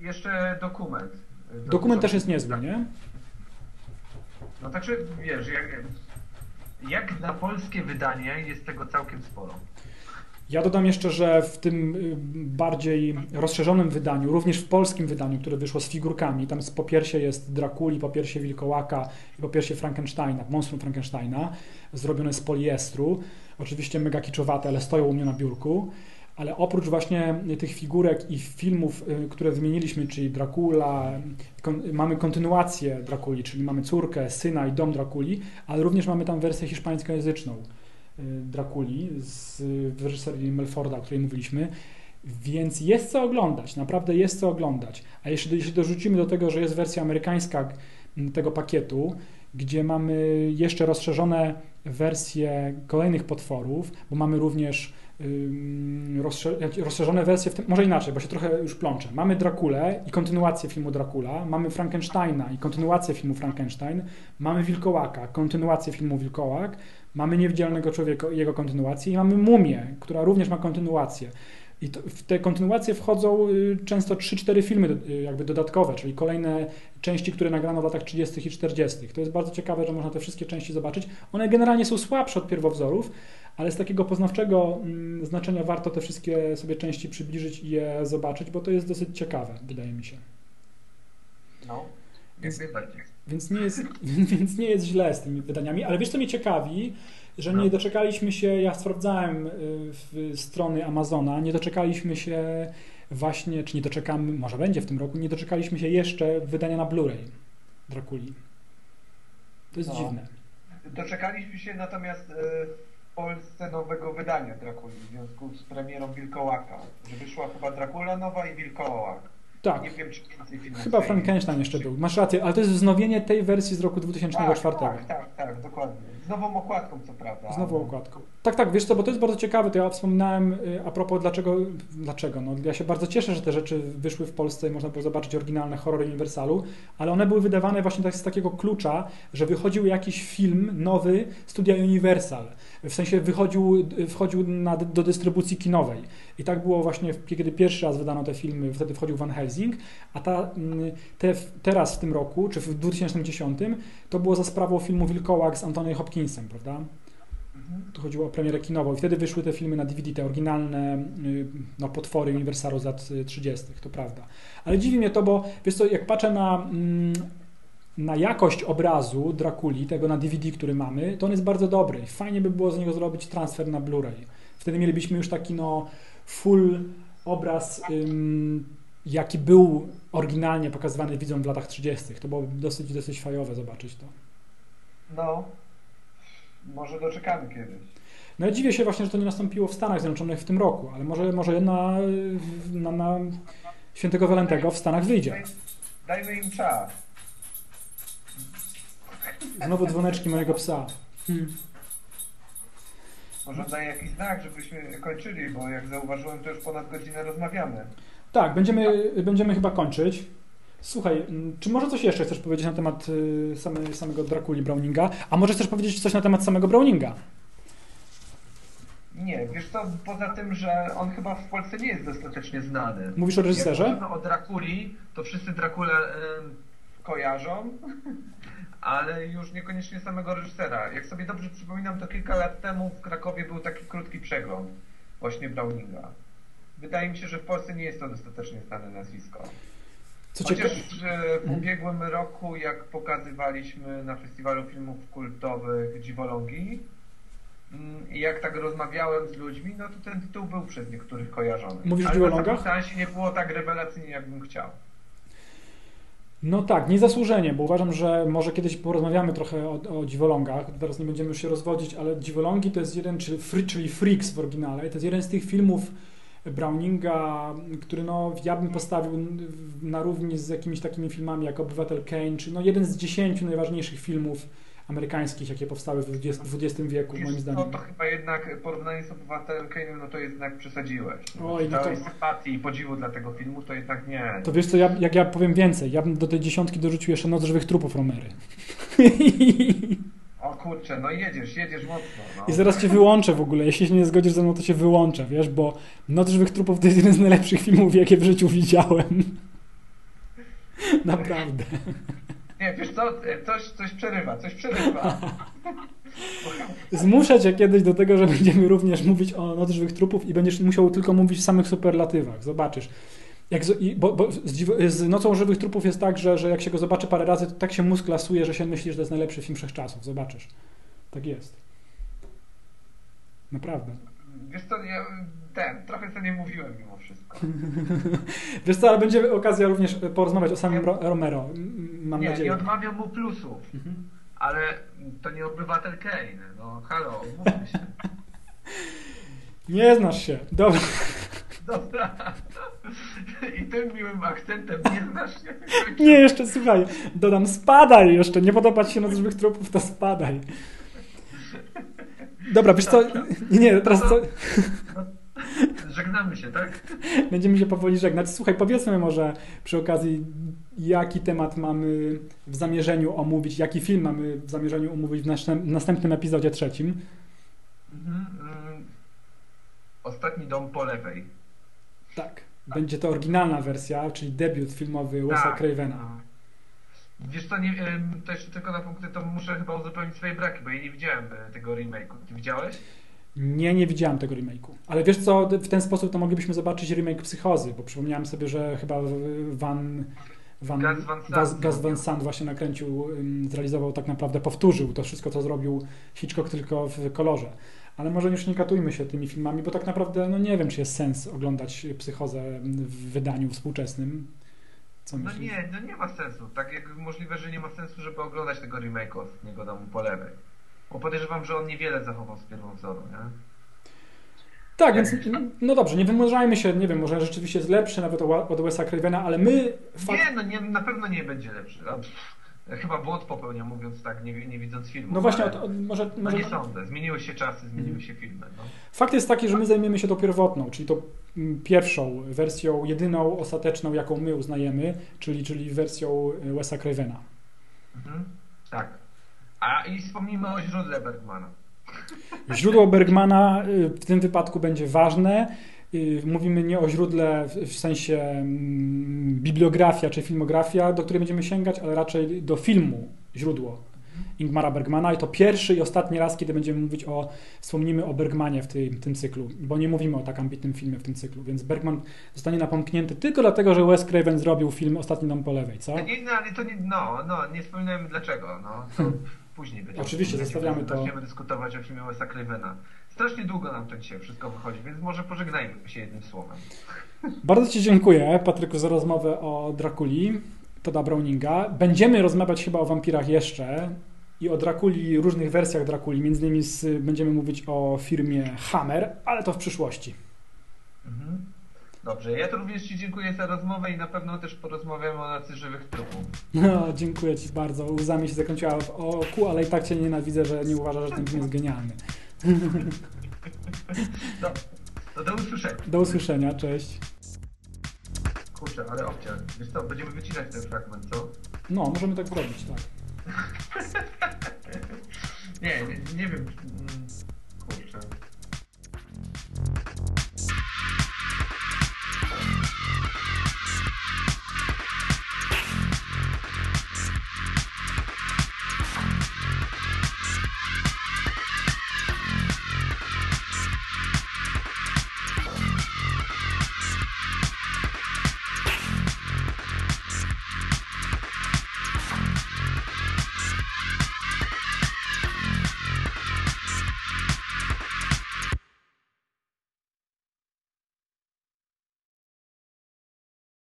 Jeszcze dokument. Dokument też jest niezły, nie? No także wiesz, jak, jak na polskie wydanie jest tego całkiem sporo. Ja dodam jeszcze, że w tym y, bardziej rozszerzonym wydaniu, również w polskim wydaniu, które wyszło z figurkami, tam po piersie jest Drakuli, po piersie Wilkołaka i po piersie Frankensteina, monstrum Frankensteina, zrobione z poliestru. Oczywiście mega kiczowate, ale stoją u mnie na biurku. Ale oprócz właśnie tych figurek i filmów, y, które wymieniliśmy, czyli Dracula, kon, mamy kontynuację Drakuli, czyli mamy córkę, syna i dom Drakuli, ale również mamy tam wersję hiszpańskojęzyczną. Y, Drakuli z reżyserii Melforda, o której mówiliśmy. Więc jest co oglądać, naprawdę jest co oglądać. A jeśli, jeśli dorzucimy do tego, że jest wersja amerykańska m, tego pakietu, gdzie mamy jeszcze rozszerzone wersje kolejnych potworów, bo mamy również rozszerzone wersje, tym, może inaczej, bo się trochę już plączę. Mamy Drakulę i kontynuację filmu Dracula, mamy Frankensteina i kontynuację filmu Frankenstein, mamy Wilkołaka, kontynuację filmu Wilkołak, mamy Niewidzialnego Człowieka i jego kontynuację i mamy Mumię, która również ma kontynuację. I to, w te kontynuacje wchodzą y, często 3-4 filmy y, jakby dodatkowe, czyli kolejne części, które nagrano w latach 30. i 40. To jest bardzo ciekawe, że można te wszystkie części zobaczyć. One generalnie są słabsze od pierwowzorów, ale z takiego poznawczego mm, znaczenia warto te wszystkie sobie części przybliżyć i je zobaczyć, bo to jest dosyć ciekawe, wydaje mi się. No, jak najbardziej. Więc nie, jest, <laughs> więc nie jest źle z tymi wydaniami, ale wiesz co mnie ciekawi, że nie No. doczekaliśmy się, ja sprawdzałem y, w strony Amazona, nie doczekaliśmy się właśnie, czy nie doczekamy, może będzie w tym roku, nie doczekaliśmy się jeszcze wydania na Blu-ray Drakuli. To jest No. dziwne. Doczekaliśmy się natomiast e, w Polsce nowego wydania Drakuli w związku z premierą Wilkołaka. Że wyszła chyba Dracula nowa i Wilkołak. Tak, Nie wiem, czy chyba z Frankenstein jeszcze był. Masz rację, ale to jest wznowienie tej wersji z roku 2004. Tak, tak, tak, dokładnie. Z nową okładką, co prawda. Znowu okładką. Tak, tak, wiesz co, bo to jest bardzo ciekawe, to ja wspominałem y, a propos dlaczego, dlaczego, no ja się bardzo cieszę, że te rzeczy wyszły w Polsce i można było zobaczyć oryginalne horrory Universalu, ale one były wydawane właśnie tak z takiego klucza, że wychodził jakiś film nowy Studia Universal, w sensie wychodził, y, wchodził na, do dystrybucji kinowej i tak było właśnie, kiedy pierwszy raz wydano te filmy, wtedy wchodził Van Helsing, a ta, mm, te, teraz w tym roku, czy w 2010, to było za sprawą filmu Wilkołak z Antony Hopkinsem, prawda? Mhm. Tu chodziło o premierę kinową i wtedy wyszły te filmy na DVD, te oryginalne y, no, potwory Universalu z lat y, 30., to prawda. Ale dziwi mnie to, bo wiesz co, jak patrzę na, mm, na jakość obrazu Drakuli, tego na DVD, który mamy, to on jest bardzo dobry i fajnie by było z niego zrobić transfer na Blu-ray. Wtedy mielibyśmy już taki no full obraz, ym, jaki był oryginalnie pokazywany widzom w latach 30. To byłoby dosyć, dosyć fajowe zobaczyć to. No, może doczekamy kiedyś. No ja dziwię się właśnie, że to nie nastąpiło w Stanach Zjednoczonych w tym roku, ale może, może na, na, na Świętego Walentego w Stanach wyjdzie. Daj- Dajmy im czas. Znowu dzwoneczki mojego psa. Hmm. Może daje jakiś znak, żebyśmy kończyli, bo jak zauważyłem, to już ponad godzinę rozmawiamy. Tak, będziemy, będziemy chyba kończyć. Słuchaj, czy może coś jeszcze chcesz powiedzieć na temat y, same, samego Drakuli Browninga? A może chcesz powiedzieć coś na temat samego Browninga? Nie, wiesz co, poza tym, że on chyba w Polsce nie jest dostatecznie znany. Mówisz o reżyserze? Jak o Drakuli, to wszyscy Drakulę em, kojarzą, <laughs> ale już niekoniecznie samego reżysera. Jak sobie dobrze przypominam, to kilka lat temu w Krakowie był taki krótki przegląd właśnie Browninga. Wydaje mi się, że w Polsce nie jest to dostatecznie znane nazwisko. Co. Chociaż w ubiegłym roku, jak pokazywaliśmy na Festiwalu Filmów Kultowych Dziwolągi, mm, i jak tak rozmawiałem z ludźmi, no to ten tytuł był przez niektórych kojarzony. Mówisz o Ale na Dziwolągach? seansie nie było tak rewelacyjnie, jakbym chciał. No tak, niezasłużenie, bo uważam, że może kiedyś porozmawiamy trochę o, o dziwolągach. Teraz nie będziemy już się rozwodzić, ale dziwolągi to jest jeden, czyli, free, czyli Freaks w oryginale. To jest jeden z tych filmów Browninga, który no, ja bym postawił na równi z jakimiś takimi filmami jak Obywatel Kane, czy no jeden z dziesięciu najważniejszych filmów amerykańskich, jakie powstały w XX, XX wieku, moim zdaniem. No to chyba jednak porównanie z obywatelem Kane'em, no to jednak przesadziłeś. Oj, no to- sympatii i podziwu dla tego filmu, to jednak nie. To wiesz co, ja, jak ja powiem więcej, ja bym do tej dziesiątki dorzucił jeszcze Noc Żywych Trupów Romery. O kurczę, no jedziesz, jedziesz mocno. No. I zaraz cię wyłączę w ogóle. Jeśli się nie zgodzisz ze mną, to cię wyłączę, wiesz, bo Noc Żywych Trupów to jest jeden z najlepszych filmów, jakie w życiu widziałem. <laughs> Naprawdę. Nie, wiesz co, coś, coś przerywa, coś przerywa. Zmuszę cię kiedyś do tego, że będziemy również mówić o Noc Żywych Trupów i będziesz musiał tylko mówić w samych superlatywach. Zobaczysz. Jak z, i, bo, bo z, z Nocą Żywych Trupów jest tak, że, że jak się go zobaczy parę razy, to tak się mózg lasuje, że się myśli, że to jest najlepszy film wszechczasów. Zobaczysz. Tak jest. Naprawdę. Wiesz co, ja ten, trochę sobie nie mówiłem mimo wszystko. <laughs> Wiesz co, ale będzie okazja również porozmawiać o samym Ro- Romero. Mam nie, nadzieję. nie odmawiam mu plusów, Mhm. ale to nie obywatel Kane. No halo, mówmy się. <laughs> Nie znasz się. Dobra. <laughs> Dobra. I tym miłym akcentem nie znasz się. Nie, jeszcze słuchaj. Dodam, spadaj jeszcze. Nie podoba ci się Noc Żywych Trupów, to spadaj. Dobra, wiesz co? Nie, nie, teraz co? <laughs> Żegnamy się, tak? Będziemy się powoli żegnać. Słuchaj, powiedzmy może przy okazji, jaki temat mamy w zamierzeniu omówić, jaki film mamy w zamierzeniu omówić w naszym, następnym epizodzie trzecim. Mhm, mm. Ostatni dom po lewej. Tak. Będzie to oryginalna wersja, czyli debiut filmowy Wes'a Tak. Cravena. Wiesz co, nie, to jeszcze tylko na punkty, to muszę chyba uzupełnić swoje braki, bo ja nie widziałem tego remake'u. Ty widziałeś? Nie, nie widziałem tego remake'u. Ale wiesz co, w ten sposób to moglibyśmy zobaczyć remake Psychozy, bo przypomniałem sobie, że chyba Van... Van, Gus Van Sant Gus, Gus Van. Sant właśnie nakręcił, zrealizował tak naprawdę, powtórzył to wszystko, co zrobił Hitchcock tylko w kolorze. Ale może już nie katujmy się tymi filmami, bo tak naprawdę no nie wiem, czy jest sens oglądać Psychozę w wydaniu współczesnym. Co No myślisz? nie, no nie ma sensu. Tak jak możliwe, że nie ma sensu, żeby oglądać tego remake'u Ostatniego domu po lewej. Bo podejrzewam, że on niewiele zachował z pierwowzoru, nie? Tak, więc no dobrze, nie wymuszajmy się, nie wiem, może rzeczywiście jest lepszy nawet od Wes'a Cravena, ale my fakt, Nie, no nie, na pewno nie będzie lepszy. Pff, chyba błąd popełnia, mówiąc tak, nie, nie widząc filmu. No właśnie, ale- o to, może, No może nie sądzę. Zmieniły się czasy, zmieniły się filmy. No. fakt jest taki, że my zajmiemy się tą pierwotną, czyli tą mm, pierwszą wersją, jedyną, ostateczną, jaką my uznajemy, czyli, czyli wersją y, Wes'a Cravena. Mhm. Tak. A i wspomnijmy o źródle Bergmana. Źródło Bergmana y, w tym wypadku będzie ważne. Y, Mówimy nie o źródle w- sensie mm, bibliografia czy filmografia, do której będziemy sięgać, ale raczej do filmu źródło Ingmara Bergmana i to pierwszy i ostatni raz, kiedy będziemy mówić o, wspomnimy o Bergmanie w tym, tym cyklu, bo nie mówimy o tak ambitnym filmie w tym cyklu, więc Bergman zostanie napomknięty tylko dlatego, że Wes Craven zrobił film Ostatni dom po lewej, co? Nie, no, ale to nie, no, no, nie wspominajmy dlaczego, no. To <laughs> później będzie. Oczywiście, będziemy- zostawiamy to. Zaczniemy dyskutować o filmie Wes'a Cravena. Strasznie długo nam to dzisiaj wszystko wychodzi, więc może pożegnajmy się jednym słowem. <laughs> Bardzo Ci dziękuję, Patryku, za rozmowę o Drakuli, Toda Browninga. Będziemy rozmawiać chyba o wampirach jeszcze i o Drakuli, różnych wersjach Drakuli. Między innymi z, będziemy mówić o firmie Hammer, ale to w przyszłości. Mhm. Dobrze, ja to również Ci dziękuję za rozmowę i na pewno też porozmawiamy o Nocy Żywych Trupów. No, dziękuję Ci bardzo. Łzami się zakończyła w oku, ale i tak Cię nienawidzę, że nie uważasz, że ten film jest genialny. <laughs> No, no do usłyszenia. Do usłyszenia, cześć. Kurczę. kurczę, ale obciach. Wiesz co, będziemy wycinać ten fragment, co? No, możemy tak zrobić, tak. <laughs> Nie, nie, nie wiem,